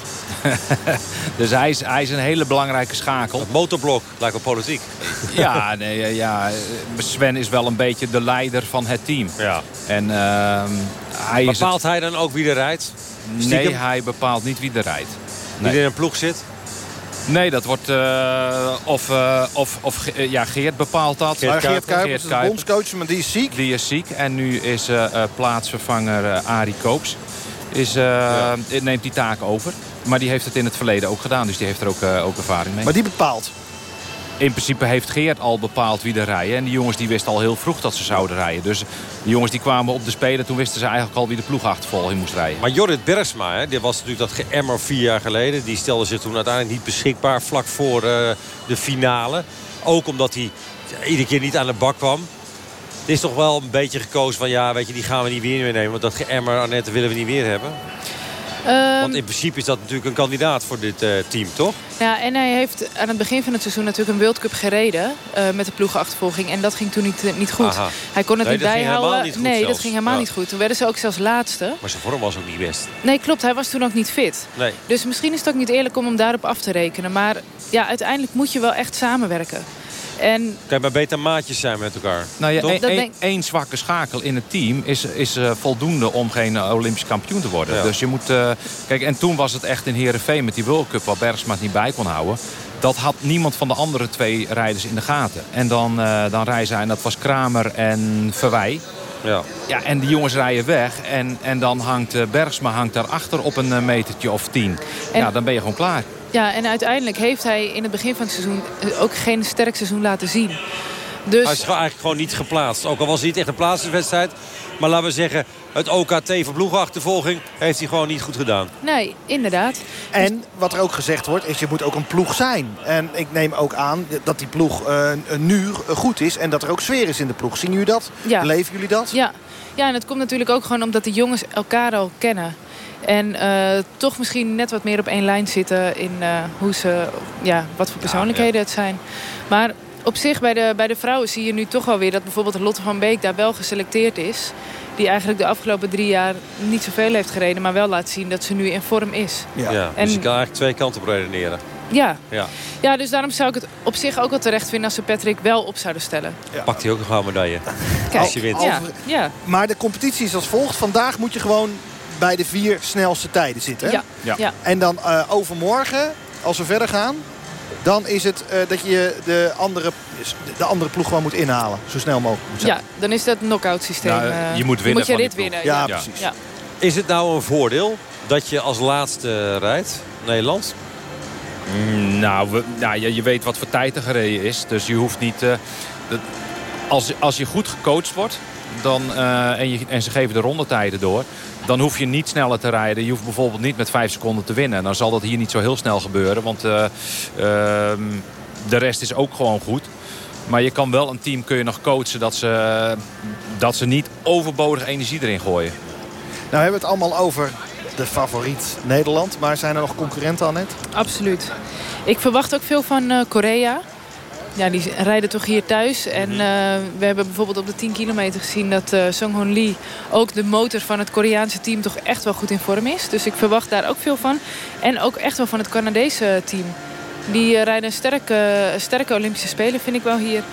dus hij is, hij is een hele belangrijke schakel. Het motorblok lijkt wel politiek. Ja, nee, eh, ja, Sven is wel een beetje de leider van het team. Ja. En, ehm, hij Bepaalt hij dan ook wie er rijdt? Nee, hij bepaalt niet wie er rijdt. Wie Nee. in een ploeg zit? Nee, dat wordt... eh, of eh, of, of eh, ja, Geert bepaalt dat. Maar Geert Kuipers is de Kuipers. bondscoach, maar die is ziek. Die is ziek. En nu is eh, eh, plaatsvervanger eh, Arie Koops. Is, eh, neemt die taak over. Maar die heeft het in het verleden ook gedaan. Dus die heeft er ook, eh, ook ervaring mee. Maar die bepaalt. In principe heeft Geert al bepaald wie er rijden. En die jongens die wisten al heel vroeg dat ze zouden rijden. Dus de jongens die kwamen op de spelen... toen wisten ze eigenlijk al wie de ploegachtervolging moest rijden. Maar Jorrit Bergsma, hè, dit was natuurlijk dat geëmmer vier jaar geleden. Die stelde zich toen uiteindelijk niet beschikbaar vlak voor eh, de finale. Ook omdat hij iedere keer niet aan de bak kwam. Het is toch wel een beetje gekozen van ja, weet je, die gaan we niet weer meenemen. Want dat geëmmer, Annette, willen we niet weer hebben. Ehm, Want in principe is dat natuurlijk een kandidaat voor dit eh, team, toch? Ja, en hij heeft aan het begin van het seizoen natuurlijk een World Cup gereden. eh, met de ploegenachtervolging. En dat ging toen niet, eh, niet goed. Aha. Hij kon het Nee, niet bijhouden. niet nee, dat ging helemaal Ja. niet goed. Toen werden ze ook zelfs laatste. Maar zijn vorm was ook niet best. Nee, klopt. Hij was toen ook niet fit. Nee. Dus misschien is het ook niet eerlijk om hem daarop af te rekenen. Maar ja, uiteindelijk moet je wel echt samenwerken. En Kan maar beter maatjes zijn met elkaar. Nou ja, één- denk- zwakke schakel in het team is, is eh, voldoende om geen eh, Olympisch kampioen te worden. Ja. Dus je moet... eh, kijk, en toen was het echt in Heerenveen met die World Cup... waar Bergsma het niet bij kon houden. Dat had niemand van de andere twee rijders in de gaten. En dan, eh dan rijden zij, en dat was Kramer en Verwij. Ja. Ja, en die jongens rijden weg. En, en dan hangt Bergsma hangt daarachter op een metertje of tien. En- Ja, dan ben je gewoon klaar. Ja, en uiteindelijk heeft hij in het begin van het seizoen eh, ook geen sterk seizoen laten zien. Dus Hij is gewoon eigenlijk gewoon niet geplaatst. Ook al was het niet echt een plaatsingswedstrijd. Maar laten we zeggen, het OKT voor ploegachtervolging heeft hij gewoon niet goed gedaan. nee, inderdaad. En wat er ook gezegd wordt, is je moet ook een ploeg zijn. En ik neem ook aan dat die ploeg eh, nu goed is. En dat er ook sfeer is in de ploeg. Zien jullie dat? Ja. Beleven jullie dat? Ja. ja, en het komt natuurlijk ook gewoon omdat de jongens elkaar al kennen. En eh, toch misschien net wat meer op één lijn zitten in eh, hoe ze, ja, wat voor persoonlijkheden het zijn. Maar op zich bij de, bij de vrouwen zie je nu toch wel weer dat bijvoorbeeld Lotte van Beek daar wel geselecteerd is. Die eigenlijk de afgelopen drie jaar niet zoveel heeft gereden, maar wel laat zien dat ze nu in vorm is. Ja. En- Dus je kan eigenlijk twee kanten op redeneren. Ja. Ja. ja, dus daarom zou ik het op zich ook wel terecht vinden als ze Patrick wel op zouden stellen. Pakt hij ook een gouden medaille. Kijk, Als je wint. Ja, ja. Maar de competitie is als volgt. Vandaag moet je gewoon bij de vier snelste tijden zitten. hè? Ja, Ja. ja. En dan eh, overmorgen, als we verder gaan... dan is het eh, dat je de andere, de andere ploeg gewoon moet inhalen. Zo snel mogelijk moet zijn. Ja, dan is dat knock-out systeem. Nou, eh, je moet winnen moet je rit winnen. Ja, ja. precies. Ja. Is het nou een voordeel dat je als laatste rijdt, Nederland? Mm, Nou, we, nou je, je weet wat voor tijd er gereden is. Dus je hoeft niet... eh, dat- als, als je goed gecoacht wordt dan, eh, en, je, en ze geven de rondetijden door... dan hoef je niet sneller te rijden. Je hoeft bijvoorbeeld niet met vijf seconden te winnen. Dan zal dat hier niet zo heel snel gebeuren. Want eh, ehm, de rest is ook gewoon goed. Maar je kan wel een team kun je nog coachen... dat ze, dat ze niet overbodig energie erin gooien. Nou hebben we het allemaal over de favoriet Nederland. Maar zijn er nog concurrenten aan het? Absoluut. Ik verwacht ook veel van eh, Korea. Ja, die rijden toch hier thuis. En Mhm. eh, we hebben bijvoorbeeld op de 10 kilometer gezien... dat eh Song-Hoon Lee, ook de motor van het Koreaanse team... toch echt wel goed in vorm is. Dus ik verwacht daar ook veel van. En ook echt wel van het Canadese team. Die eh, rijden een sterke, sterke Olympische Spelen, vind ik wel hier.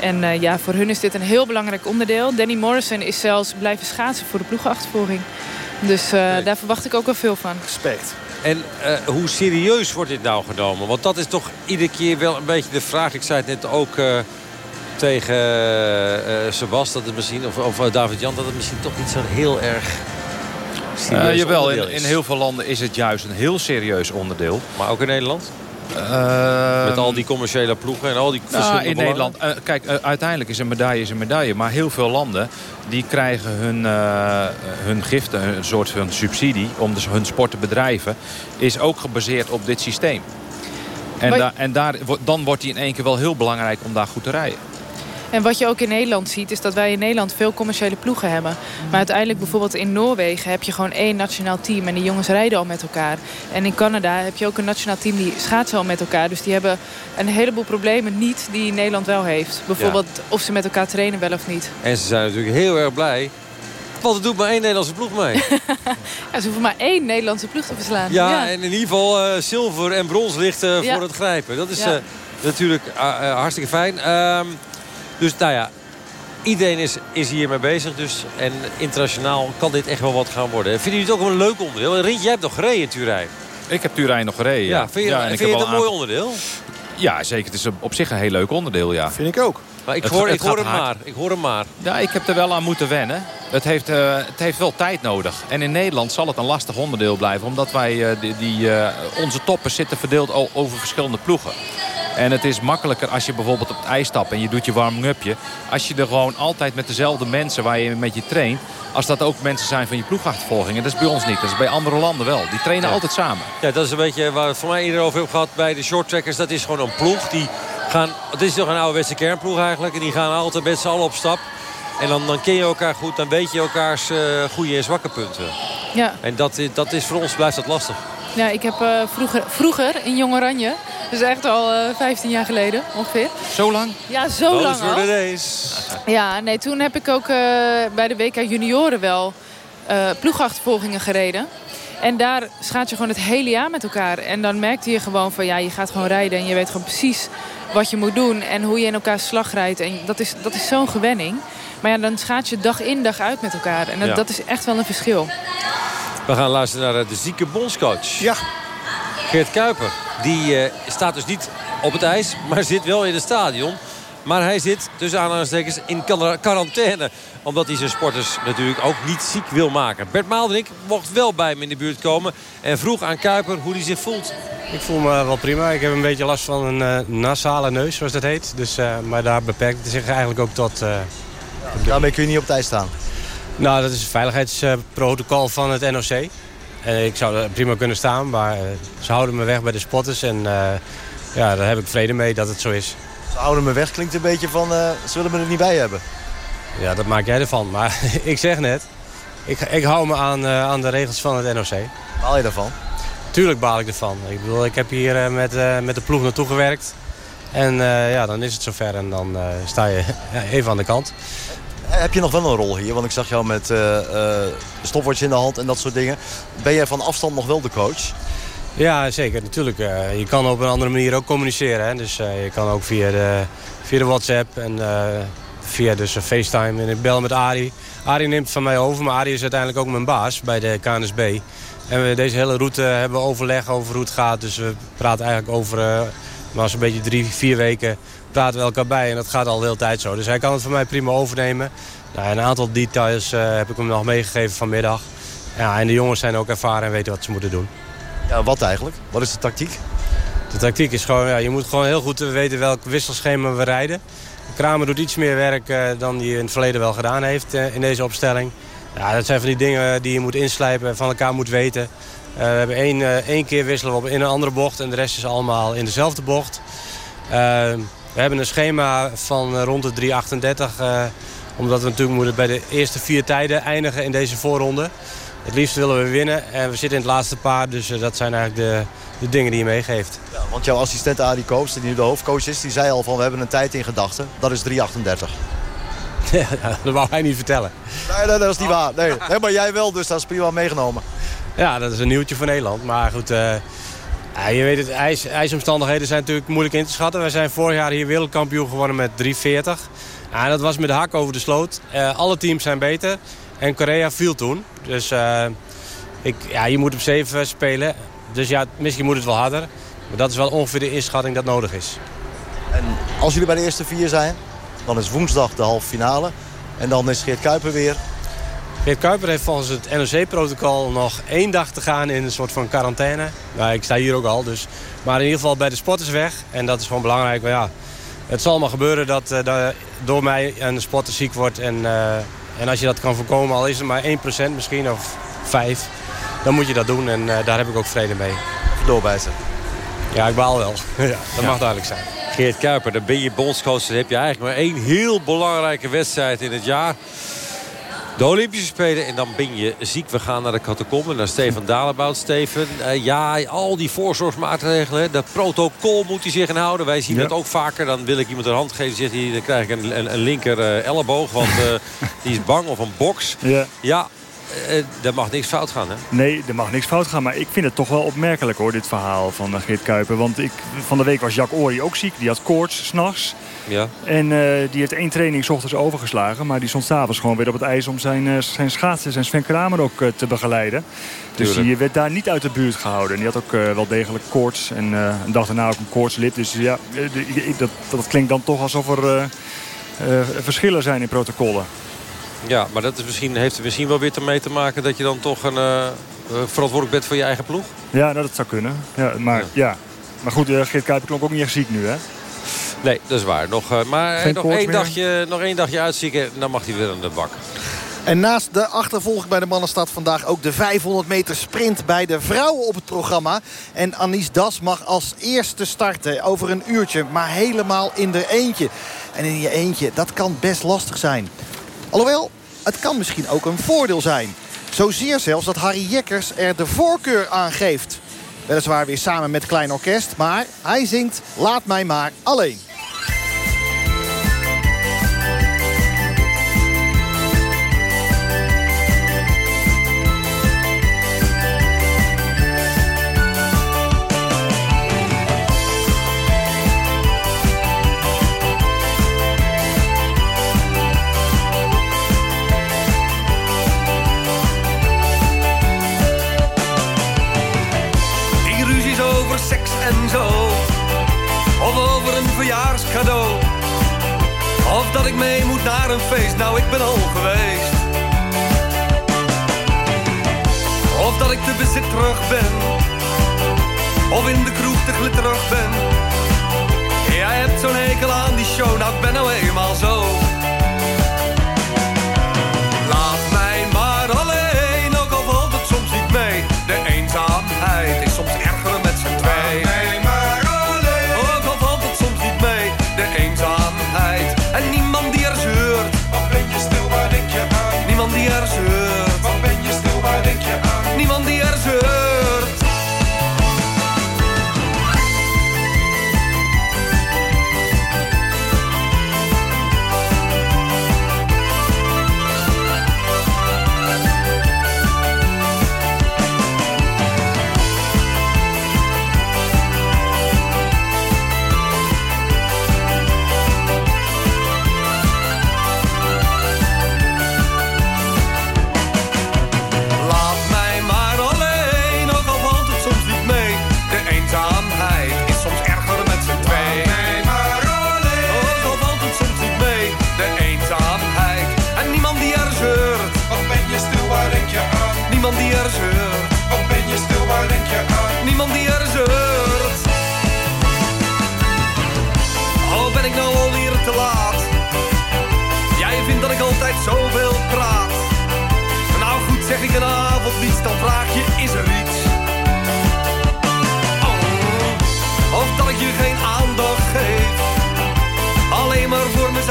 En ja, voor hun is dit een heel belangrijk onderdeel. Danny Morrison is zelfs blijven schaatsen voor de ploegenachtervolging. Dus daar verwacht ik ook wel veel van. Respect. En eh, hoe serieus wordt dit nou genomen? Want dat is toch iedere keer wel een beetje de vraag. Ik zei het net ook eh, tegen Sebas, dat het misschien, of, of David Jan, dat het misschien toch niet zo heel erg. serieus jawel, in, in heel veel landen is het juist een heel serieus onderdeel. Maar ook in Nederland? Ehm, Met al die commerciële ploegen en al die Nou, verschillende in belangen? Nederland, eh, kijk, eh, uiteindelijk is een medaille is een medaille. Maar heel veel landen die krijgen hun, eh, hun giften, een soort van subsidie om dus hun sport te bedrijven, is ook gebaseerd op dit systeem. En, en daar, dan wordt die in één keer wel heel belangrijk om daar goed te rijden. En wat je ook in Nederland ziet, is dat wij in Nederland veel commerciële ploegen hebben. Maar uiteindelijk bijvoorbeeld in Noorwegen heb je gewoon één nationaal team. En die jongens rijden al met elkaar. En in Canada heb je ook een nationaal team die schaatsen al met elkaar. Dus die hebben een heleboel problemen niet die Nederland wel heeft. Bijvoorbeeld of ze met elkaar trainen wel of niet. En ze zijn natuurlijk heel erg blij Want er doet maar één Nederlandse ploeg mee. Ja, ze hoeven maar één Nederlandse ploeg te verslaan. Ja, en in ieder geval eh, zilver en brons ligt eh, Ja. voor het grijpen. Dat is eh, natuurlijk hartstikke fijn. Ehm, dus nou ja, iedereen is, is hiermee bezig. Dus, en internationaal kan dit echt wel wat gaan worden. Vinden jullie het ook wel een leuk onderdeel? Rint, jij hebt nog gereden in Turijn. Ik heb Turijn nog gereden. Ja, Ja, vind je, Ja, en vind ik je heb het wel een mooi onderdeel? Ja, zeker. Het is op- zich een heel leuk onderdeel, ja. Vind ik ook. Maar ik Het- hoor, het ik hoor hem maar. Ik hoor hem maar. Ja, ik heb er wel aan moeten wennen. Het heeft, eh, het heeft wel tijd nodig. En in Nederland zal het een lastig onderdeel blijven. Omdat wij eh, die, die, eh, onze toppers zitten verdeeld over verschillende ploegen. En het is makkelijker als je bijvoorbeeld op het ijs stapt en je doet je warming-upje. Als je er gewoon altijd met dezelfde mensen waar je met je traint. Als dat ook mensen zijn van je ploegachtervolgingen. Dat is bij ons niet. Dat is bij andere landen wel. Die trainen Ja. altijd samen. Ja, dat is een beetje waar we het voor mij eerder over hebben gehad bij de shorttrackers. Dat is gewoon een ploeg. Die gaan, het is toch een ouderwetse kernploeg eigenlijk. En die gaan altijd met z'n allen op stap. En dan, dan ken je elkaar goed. Dan weet je elkaars eh, goede en zwakke punten. Ja. En dat, is- dat is voor ons blijft dat lastig. Ja, ik heb eh, vroeger, vroeger in Jong Oranje, dus echt al eh 15 jaar geleden ongeveer. Zo lang? Ja, zo lang voor al. de race. Ja, nee, toen heb ik ook eh, bij de WK Junioren wel ploegachtervolgingen gereden. En daar schaat je gewoon het hele jaar met elkaar. En dan merkte je gewoon van ja, je gaat gewoon rijden en je weet gewoon precies wat je moet doen en hoe je in elkaar slag rijdt. En dat is, dat is zo'n gewenning. Maar ja, dan schaat je dag in dag uit met elkaar. En dat, Ja. dat is echt wel een verschil. We gaan luisteren naar eh, de zieke bondscoach. Ja. Geert Kuiper. Die eh, staat dus niet op het ijs, maar zit wel in het stadion. Maar hij zit, tussen aanhalingstekens, in quar- quarantaine. Omdat hij zijn sporters natuurlijk ook niet ziek wil maken. Bert Maalderink mocht wel bij hem in de buurt komen. En vroeg aan Kuiper hoe hij zich voelt. Ik voel me wel prima. Ik heb een beetje last van een eh, nasale neus, zoals dat heet. Dus, eh, maar daar beperkt het zich eigenlijk ook tot... eh, Daarmee kun je niet op het ijs staan. Nou, dat is het veiligheidsprotocol van het NOC. En ik zou er prima kunnen staan, maar eh, ze houden me weg bij de spotters. En eh, ja, daar heb ik vrede mee dat het zo is. Ze houden me weg klinkt een beetje van, eh, ze willen me er niet bij hebben. Ja, dat maak jij ervan. Maar ik zeg net, ik, ik hou me aan, eh, aan de regels van het NOC. Baal je daarvan? Tuurlijk baal ik ervan. Ik bedoel, ik heb hier eh, met, eh, met de ploeg naartoe gewerkt. En eh, ja, dan is het zover en dan eh, sta je even aan de kant. Heb je nog wel een rol hier? Want ik zag jou met eh, stopwatch in de hand en dat soort dingen. Ben jij van afstand nog wel de coach? Ja, zeker. Natuurlijk. eh, je kan op een andere manier ook communiceren. Hè? Dus je kan ook via de, via de WhatsApp en via dus FaceTime. En ik bel met Arie. Arie neemt van mij over, maar Arie is uiteindelijk ook mijn baas bij de KNSB. En we deze hele route hebben we overleg over hoe het gaat. Dus we praten eigenlijk over, maar zo'n beetje drie, vier weken praten we elkaar bij. En dat gaat al de hele tijd zo. Dus hij kan het van mij prima overnemen. Nou, een aantal details eh, heb ik hem nog meegegeven vanmiddag. Ja, en de jongens zijn ook ervaren en weten wat ze moeten doen. Ja, wat eigenlijk? Wat is de tactiek? De tactiek is gewoon, ja, je moet gewoon heel goed weten welk wisselschema we rijden. Kramer doet iets meer werk eh, dan hij in het verleden wel gedaan heeft eh, in deze opstelling. Ja, dat zijn van die dingen die je moet inslijpen en van elkaar moet weten. We hebben één, één keer wisselen we op in een andere bocht en de rest is allemaal in dezelfde bocht. Eh, we hebben een schema van eh, rond de 3.38. eh, omdat we natuurlijk moeten bij de eerste vier tijden eindigen in deze voorronde. Het liefst willen we winnen en we zitten in het laatste paar. Dus eh, dat zijn eigenlijk de, de dingen die je meegeeft. Ja, want jouw assistent Adi Koops, die nu de hoofdcoach is, die zei al van we hebben een tijd in gedachten. Dat is 3.38. Ja, dat wou hij niet vertellen. Nee, nee, dat is niet waar. Nee. nee, maar jij wel, dus dat is prima meegenomen. Ja, dat is een nieuwtje voor Nederland. Maar goed, je weet het, ijs, ijsomstandigheden zijn natuurlijk moeilijk in te schatten. Wij zijn vorig jaar hier wereldkampioen geworden met 340. Ja, dat was met de hak over de sloot. Eh, alle teams zijn beter. En Korea viel toen. Dus eh, ik, ja, je moet op 7 spelen. Dus ja, misschien moet het wel harder. Maar dat is wel ongeveer de inschatting dat nodig is. En als jullie bij de eerste vier zijn, dan is woensdag de halve finale. En dan is Geert Kuiper weer. Geert Kuiper heeft volgens het NOC-protocol nog één dag te gaan in een soort van quarantaine. Nou, ik sta hier ook al, dus. Maar in ieder geval bij de sporters weg. En dat is gewoon belangrijk. Maar ja, het zal maar gebeuren dat, eh, dat door mij een sporter ziek wordt. En, eh, en als je dat kan voorkomen, al is het maar 1% misschien of 5, dan moet je dat doen. En eh, daar heb ik ook vrede mee. Doorbijten. Ja, ik baal wel. ja, dat mag duidelijk zijn. Geert Kuiper, dan ben je bondscoach. Dan heb je eigenlijk maar één heel belangrijke wedstrijd in het jaar. De Olympische Spelen en dan ben je ziek. We gaan naar de catacombe, naar Steven Dalebout. Steven, eh, ja, al die voorzorgsmaatregelen. Dat protocol moet hij zich aan houden. Wij zien Ja. dat ook vaker. Dan wil ik iemand een hand geven. Zegt hij, dan krijg ik een, een, een linker eh, elleboog. Want eh, die is bang of een box. Ja. Ja, daar mag niks fout gaan, hè? Nee, er mag niks fout gaan. Maar ik vind het toch wel opmerkelijk hoor, dit verhaal van Geert Kuiper. Want ik, van de week was Jack Ory ook ziek. Die had koorts s'nachts. Ja. En eh, die heeft één training 's ochtends overgeslagen. Maar die stond s'avonds gewoon weer op het ijs om zijn, eh, zijn schaatsen en Sven Kramer ook eh, te begeleiden. Dus die werd daar niet uit de buurt gehouden. En die had ook wel degelijk koorts. En eh, een dag daarna ook een koortslip. Dus ja, dat, dat klinkt dan toch alsof er verschillen zijn in protocollen. Ja, maar dat is misschien, heeft er misschien wel weer mee te maken... dat je dan toch een, verantwoordelijk bent voor je eigen ploeg? Ja, nou, dat zou kunnen. Ja, maar, ja. maar goed, Geert Kuiper klonk ook niet echt ziek nu, hè? Nee, dat is waar. Nog, eh, maar eh, Geen nog, één meer? dagje, nog één dagje uitzieken, dan mag hij weer aan de bak. En naast de achtervolging bij de mannen staat vandaag ook de 500 meter sprint bij de vrouwen op het programma. En Anis Das mag als eerste starten over een uurtje, maar helemaal in de eentje. En in je eentje, dat kan best lastig zijn. Alhoewel, het kan misschien ook een voordeel zijn. Zozeer zelfs dat Harry Jekkers er de voorkeur aan geeft. Weliswaar weer samen met Klein Orkest, maar hij zingt Laat mij maar alleen. Ik mee moet naar een feest, nou ik ben al geweest. Of dat ik te bezitterig ben. Of in de kroeg te glitterig ben. Jij hebt zo'n hekel aan die show, nou ik ben nou eenmaal zo.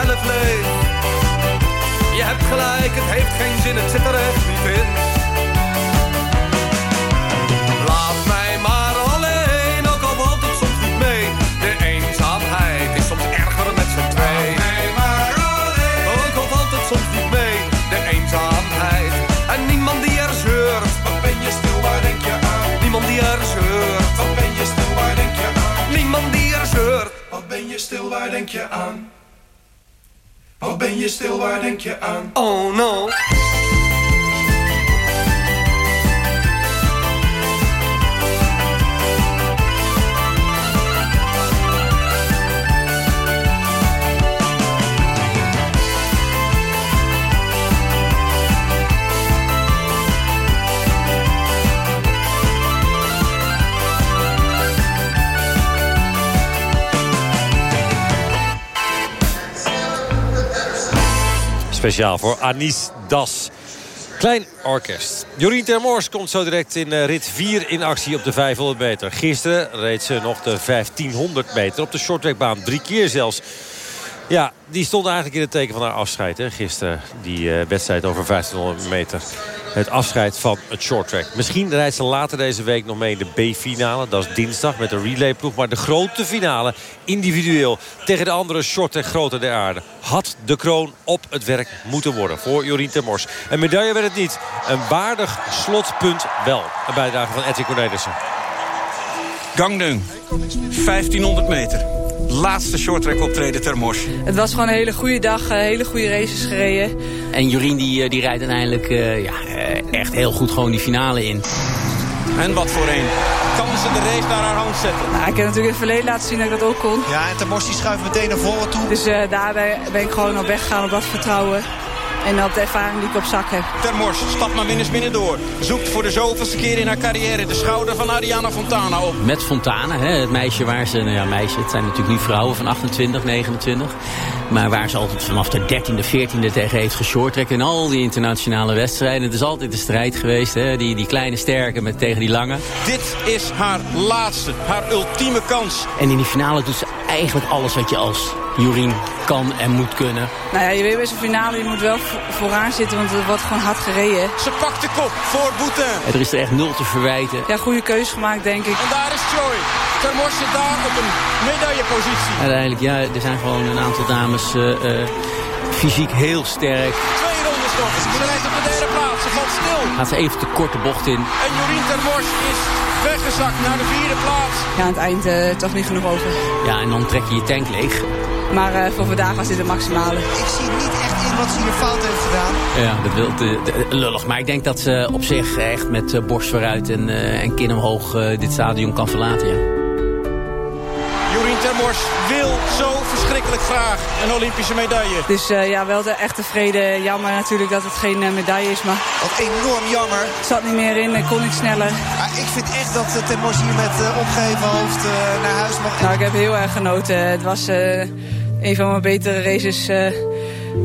Maar leef. Je hebt gelijk, het heeft geen zin, het zit er echt niet in. Laat mij maar alleen, ook al valt het soms niet mee. De eenzaamheid is soms erger met z'n twee. Ook al valt het soms niet mee, de eenzaamheid. En niemand die er zeurt. Wat ben je stil, waar denk je aan? Niemand die er zeurt. Wat ben je stil, waar denk je aan? Niemand die er zeurt. Wat ben je stil, waar denk je aan? Ben je stil, waar denk je aan? Oh no. Speciaal voor Anis Das. Klein orkest. Jorien Termors komt zo direct in eh, rit 4 in actie op de 500 meter. Gisteren reed ze nog de 1500 meter op de shorttrackbaan. Drie keer zelfs. Ja, die stond eigenlijk in het teken van haar afscheid. Hè, gisteren, die eh, wedstrijd over 1500 meter. Het afscheid van het shorttrack. Misschien rijdt ze later deze week nog mee in de B-finale. Dat is dinsdag met de relayploeg. Maar de grote finale, individueel, tegen de andere shorttrack grote der aarde... had de kroon op het werk moeten worden voor Jorien Termors. Een medaille werd het niet. Een waardig slotpunt wel. Een bijdrage van Edwin Cornelissen. Gangneung, 1500 meter. Laatste shorttrack optreden ter Mors. Het was gewoon een hele goede dag, eh, hele goede races gereden. En Jorien die, eh, die rijdt uiteindelijk eh, ja, echt heel goed gewoon die finale in. En wat voor een. Kan ze de race naar haar hand zetten? Nou, ik heb natuurlijk in het verleden laten zien dat ik dat ook kon. Ja, en Ter Mors die schuift meteen naar voren toe. Dus eh, daar ben, ben ik gewoon op weg gegaan op dat vertrouwen. En op de ervaring die ik op zak heb. Termors stapt maar minstens binnen door. Zoekt voor de zoveelste keer in haar carrière de schouder van Ariana Fontana op. Met Fontana, hè, het meisje waar ze... Nou ja, meisje, het zijn natuurlijk nu vrouwen van 28, 29. Maar waar ze altijd vanaf de 13e, 14e tegen heeft geshorttrekt. In al die internationale wedstrijden. Het is altijd de strijd geweest. Hè, die, die kleine sterke met, tegen die lange. Dit is haar laatste, haar ultieme kans. En in die finale doet ze eigenlijk alles wat je als Jorien kan en moet kunnen. Nou ja, je weet bij zo'n finale, je moet wel vo- vooraan zitten, want het wordt gewoon hard gereden. Ze pakt de kop voor Boutin. En er is er echt nul te verwijten. Ja, goede keuze gemaakt, denk ik. En daar is Joy. Termors zit daar op een medaillepositie. Uiteindelijk, ja, er zijn gewoon een aantal dames eh, eh, fysiek heel sterk. Twee rondes nog. Ze rijdt op de derde plaats. Ze valt stil. Gaat ze even te kort de bocht in. En Jorien Termors is weggezakt naar de vierde plaats. Ja, aan het eind eh, toch niet genoeg over. Ja, en dan trek je je tank leeg. Maar eh, voor vandaag was dit de maximale. Ik zie niet echt in wat ze hier fout heeft gedaan. Ja, dat wil de, de- lullig. Maar ik denk dat ze op zich echt met eh, borst vooruit en, eh, en kin omhoog eh, dit stadion kan verlaten. Ja. Jorien Termors wil zo verschrikkelijk graag een Olympische medaille. Dus eh, ja, wel de, echt tevreden. Jammer natuurlijk dat het geen eh, medaille is, maar... Wat enorm jammer. Zat niet meer in, ik kon niet sneller. Maar ik vind echt dat uh, Mors hier met eh, opgeheven hoofd eh, naar huis mag. Nou, ik heb heel erg genoten. Het was eh, een van mijn betere races eh,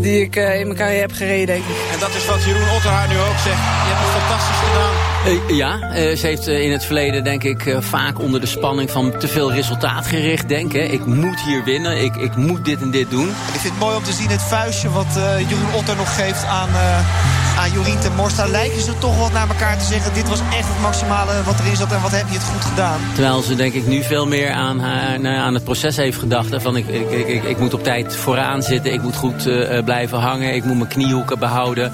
die ik eh, in mijn carrière heb gereden, denk ik. En dat is wat Jeroen Otterhaar nu ook zegt. Je hebt het fantastisch gedaan. Eh, ja, eh, ze heeft in het verleden denk ik eh, vaak onder de spanning van te veel resultaatgericht denken. Ik moet hier winnen, ik, ik moet dit en dit doen. Ik vind het mooi om te zien het vuistje wat eh, Jeroen Otter nog geeft aan, uh, aan Jorien ten Mors. Daar lijken ze toch wat naar elkaar te zeggen. Dit was echt het maximale wat erin zat en wat heb je het goed gedaan. Terwijl ze denk ik nu veel meer aan, haar, nou, aan het proces heeft gedacht. Hè, van ik, ik, ik, ik, ik moet op tijd vooraan zitten, ik moet goed uh, blijven hangen. Ik moet mijn kniehoeken behouden,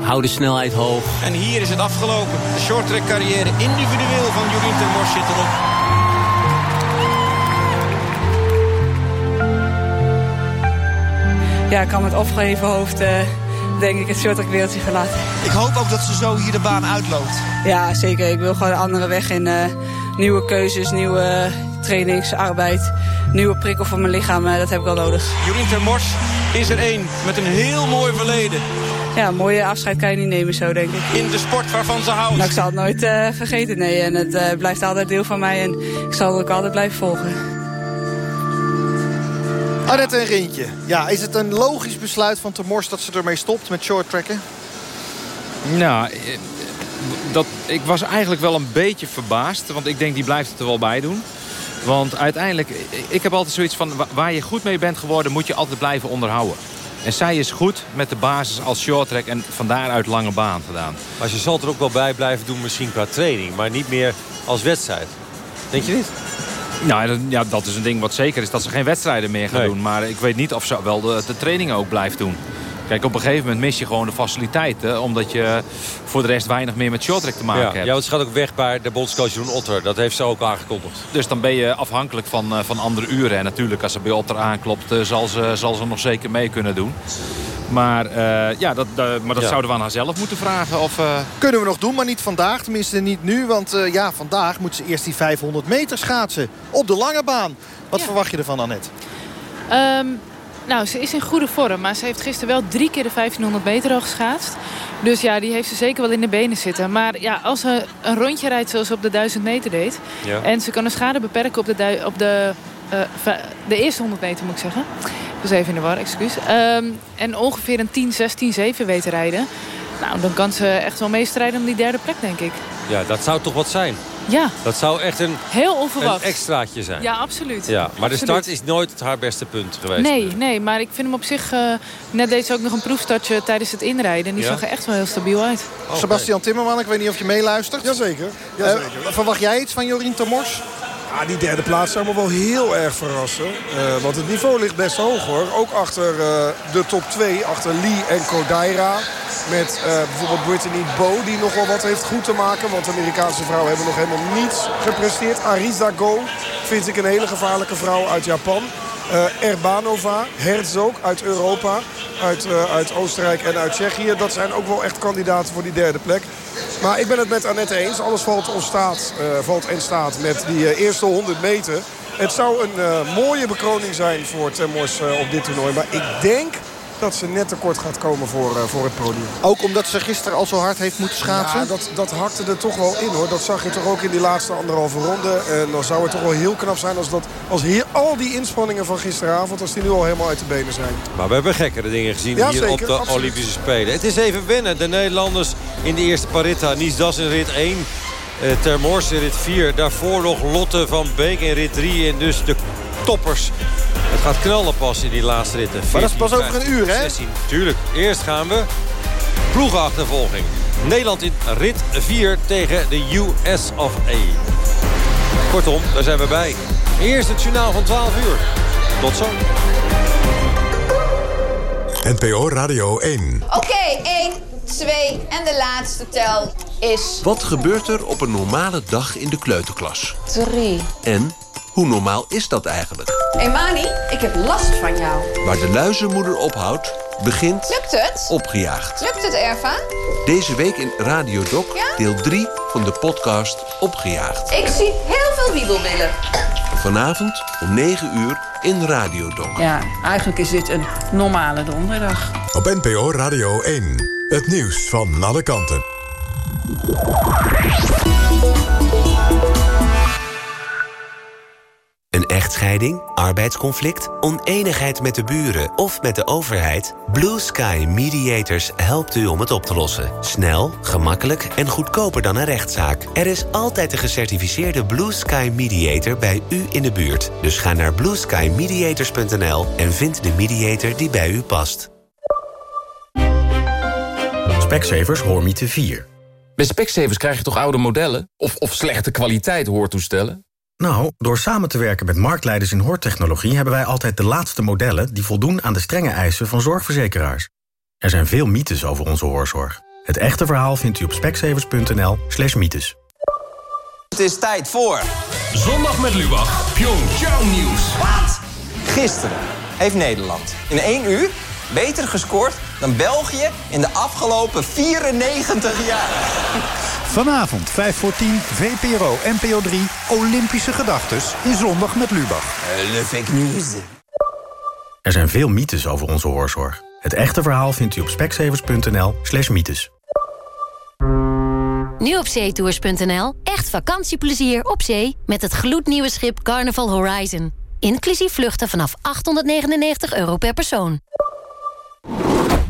hou de snelheid hoog. En hier is het afgelopen. De shorttrack carrière individueel van Jorien ten Mors zit erop. Ja, ik kan met opgeheven hoofd uh, denk ik het shorttrack wereldje verlaten. Ik hoop ook dat ze zo hier de baan uitloopt. Ja, zeker. Ik wil gewoon een andere weg in. Uh, nieuwe keuzes, nieuwe trainingsarbeid, nieuwe prikkel voor mijn lichaam. Uh, dat heb ik wel nodig. Jorien ter Mors is er één met een heel mooi verleden. Ja, een mooie afscheid kan je niet nemen zo, denk ik. In de sport waarvan ze houdt. Nou, ik zal het nooit uh, vergeten, nee. En het uh, blijft altijd deel van mij en ik zal het ook altijd blijven volgen. Annette en Rintje. Ja, is het een logisch besluit van Termors dat ze ermee stopt met shorttracken? Nou, dat, ik was eigenlijk wel een beetje verbaasd. Want ik denk, die blijft het er wel bij doen. Want uiteindelijk, ik heb altijd zoiets van... waar je goed mee bent geworden, moet je altijd blijven onderhouden. En zij is goed met de basis als shorttrack en van daaruit lange baan gedaan. Maar ze zal er ook wel bij blijven doen misschien qua training. Maar niet meer als wedstrijd. Denk je niet? Nou, ja, dat is een ding wat zeker is dat ze geen wedstrijden meer gaan nee. doen. Maar ik weet niet of ze wel de, de trainingen ook blijft doen. Kijk, op een gegeven moment mis je gewoon de faciliteiten. Omdat je voor de rest weinig meer met shorttrack te maken ja, hebt. Ja, want ze gaat ook weg bij de bondscoach Jeroen Otter. Dat heeft ze ook aangekondigd. Dus dan ben je afhankelijk van, van andere uren. En natuurlijk, als ze bij Otter aanklopt, zal ze, zal ze nog zeker mee kunnen doen. Maar, uh, ja, dat, uh, maar dat ja. zouden we aan haar zelf moeten vragen. Of, uh... Kunnen we nog doen, maar niet vandaag. Tenminste niet nu, want ja, vandaag moet ze eerst die 500 meter schaatsen. Op de lange baan. Wat ja. verwacht je ervan, Annette? Um, nou, ze is in goede vorm. Maar ze heeft gisteren wel drie keer de 1500 meter al geschaatst. Dus ja, die heeft ze zeker wel in de benen zitten. Maar ja, als ze een rondje rijdt zoals ze op de 1000 meter deed... Ja. en ze kan de schade beperken op de, op de, de eerste 100 meter, moet ik zeggen... Ik was even in de war, excuus. Um, en ongeveer een 10, 16, 7 weten rijden. Nou, dan kan ze echt wel meestrijden om die derde plek, denk ik. Ja, dat zou toch wat zijn? Ja. Dat zou echt een, Heel een onverwacht. extraatje zijn. Ja, absoluut. Ja, maar de start is nooit haar beste punt geweest. Nee, nee, maar ik vind hem op zich... eh, net deed ze ook nog een proefstartje tijdens het inrijden. En die Ja? zag er echt wel heel stabiel uit. Sebastian Timmerman, ik weet niet of je meeluistert. Jazeker. Eh, verwacht jij iets van Jorien Tomors? Ja, die derde plaats zou me wel heel erg verrassen. Eh, want het niveau ligt best hoog hoor. Ook achter eh, de top 2, achter Lee en Kodaira. Met eh, bijvoorbeeld Brittany Bow, die nog wel wat heeft goed te maken. Want de Amerikaanse vrouwen hebben nog helemaal niets gepresteerd. Arisa Go vind ik een hele gevaarlijke vrouw uit Japan. Eh, Erbanova, Herzog uit Europa, uit, eh, uit Oostenrijk en uit Tsjechië. Dat zijn ook wel echt kandidaten voor die derde plek. Maar ik ben het met Annette eens. Alles valt, ontstaat, eh, valt en staat met die eerste 100 meter. Het zou een mooie bekroning zijn voor Temmos op dit toernooi. Maar ik denk dat ze net tekort gaat komen voor, eh, voor het podium. Ook omdat ze gisteren al zo hard heeft moeten schaatsen? Ja, dat, dat hakte er toch wel in hoor. Dat zag je toch ook in die laatste anderhalve ronde. En dan zou het toch wel heel knap zijn als, dat, als hier al die inspanningen van gisteravond... als die nu al helemaal uit de benen zijn. Maar we hebben gekkere dingen gezien Ja, hier zeker, op de absoluut. Olympische Spelen. Het is even wennen. De Nederlanders in de eerste Parita. Nies Das in rit 1. eh Ter Mors in rit 4. Daarvoor nog Lotte van Beek in rit 3. En dus de toppers. Gaat knallen pas in die laatste ritten. Maar dat is pas 14, over een uur, hè? 16. Tuurlijk. Eerst gaan we ploegenachtervolging. Nederland in rit 4 tegen de US of A. Kortom, daar zijn we bij. Eerst het journaal van 12 uur. Tot zo. NPO Radio 1. Oké, 1, 2 en de laatste tel is Wat gebeurt er op een normale dag in de kleuterklas? 3. En hoe normaal is dat eigenlijk? Hé Mani, ik heb last van jou. Waar de luizenmoeder ophoudt, begint Lukt het? opgejaagd. Lukt het, Erva? Deze week in Radio Doc, Ja? deel 3 van de podcast Opgejaagd. Ik zie heel veel wiebelwillen. Vanavond om 9 uur in Radio Doc. Ja, eigenlijk is dit een normale donderdag. Op NPO Radio 1. Het nieuws van alle kanten. Echtscheiding, arbeidsconflict, oneenigheid met de buren of met de overheid? Blue Sky Mediators helpt u om het op te lossen. Snel, gemakkelijk en goedkoper dan een rechtszaak. Er is altijd een gecertificeerde Blue Sky Mediator bij u in de buurt. Dus ga naar blueskymediators.nl en vind de mediator die bij u past. Specsavers Hoormiete 4. Bij Specsavers krijg je toch oude modellen? Of, of slechte kwaliteit hoortoestellen? Nou, door samen te werken met marktleiders in hoortechnologie... hebben wij altijd de laatste modellen die voldoen aan de strenge eisen van zorgverzekeraars. Er zijn veel mythes over onze hoorzorg. Het echte verhaal vindt u op specsavers.nl slash mythes. Het is tijd voor... Zondag met Lubach, Pyeongchang nieuws. Wat? Gisteren heeft Nederland in één uur beter gescoord dan België in de afgelopen 94 jaar. Vanavond 5 voor 10, VPRO, NPO 3, Olympische Gedachtes in Zondag met Lubach. Le fake news. Er zijn veel mythes over onze hoorzorg. Het echte verhaal vindt u op specsavers.nl slash mythes. Nu op zeetours.nl. Echt vakantieplezier op zee met het gloednieuwe schip Carnival Horizon. Inclusief vluchten vanaf 899 euro per persoon.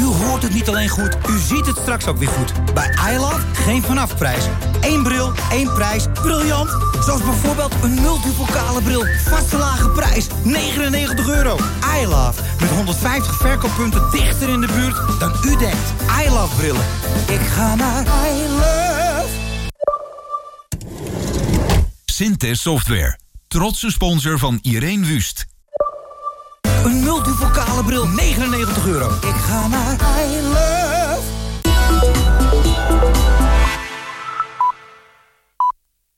U hoort het niet alleen goed, u ziet het straks ook weer goed. Bij iLove geen vanafprijs. Eén bril, één prijs. Briljant! Zoals bijvoorbeeld een multipokale bril. Vaste lage prijs, 99 euro. iLove, met 150 verkooppunten dichter in de buurt dan u denkt. iLove brillen. Ik ga naar iLove. Synthes Software. Trotse sponsor van Irene Wust. Een multipokale bril, 99 euro. Ik ga naar.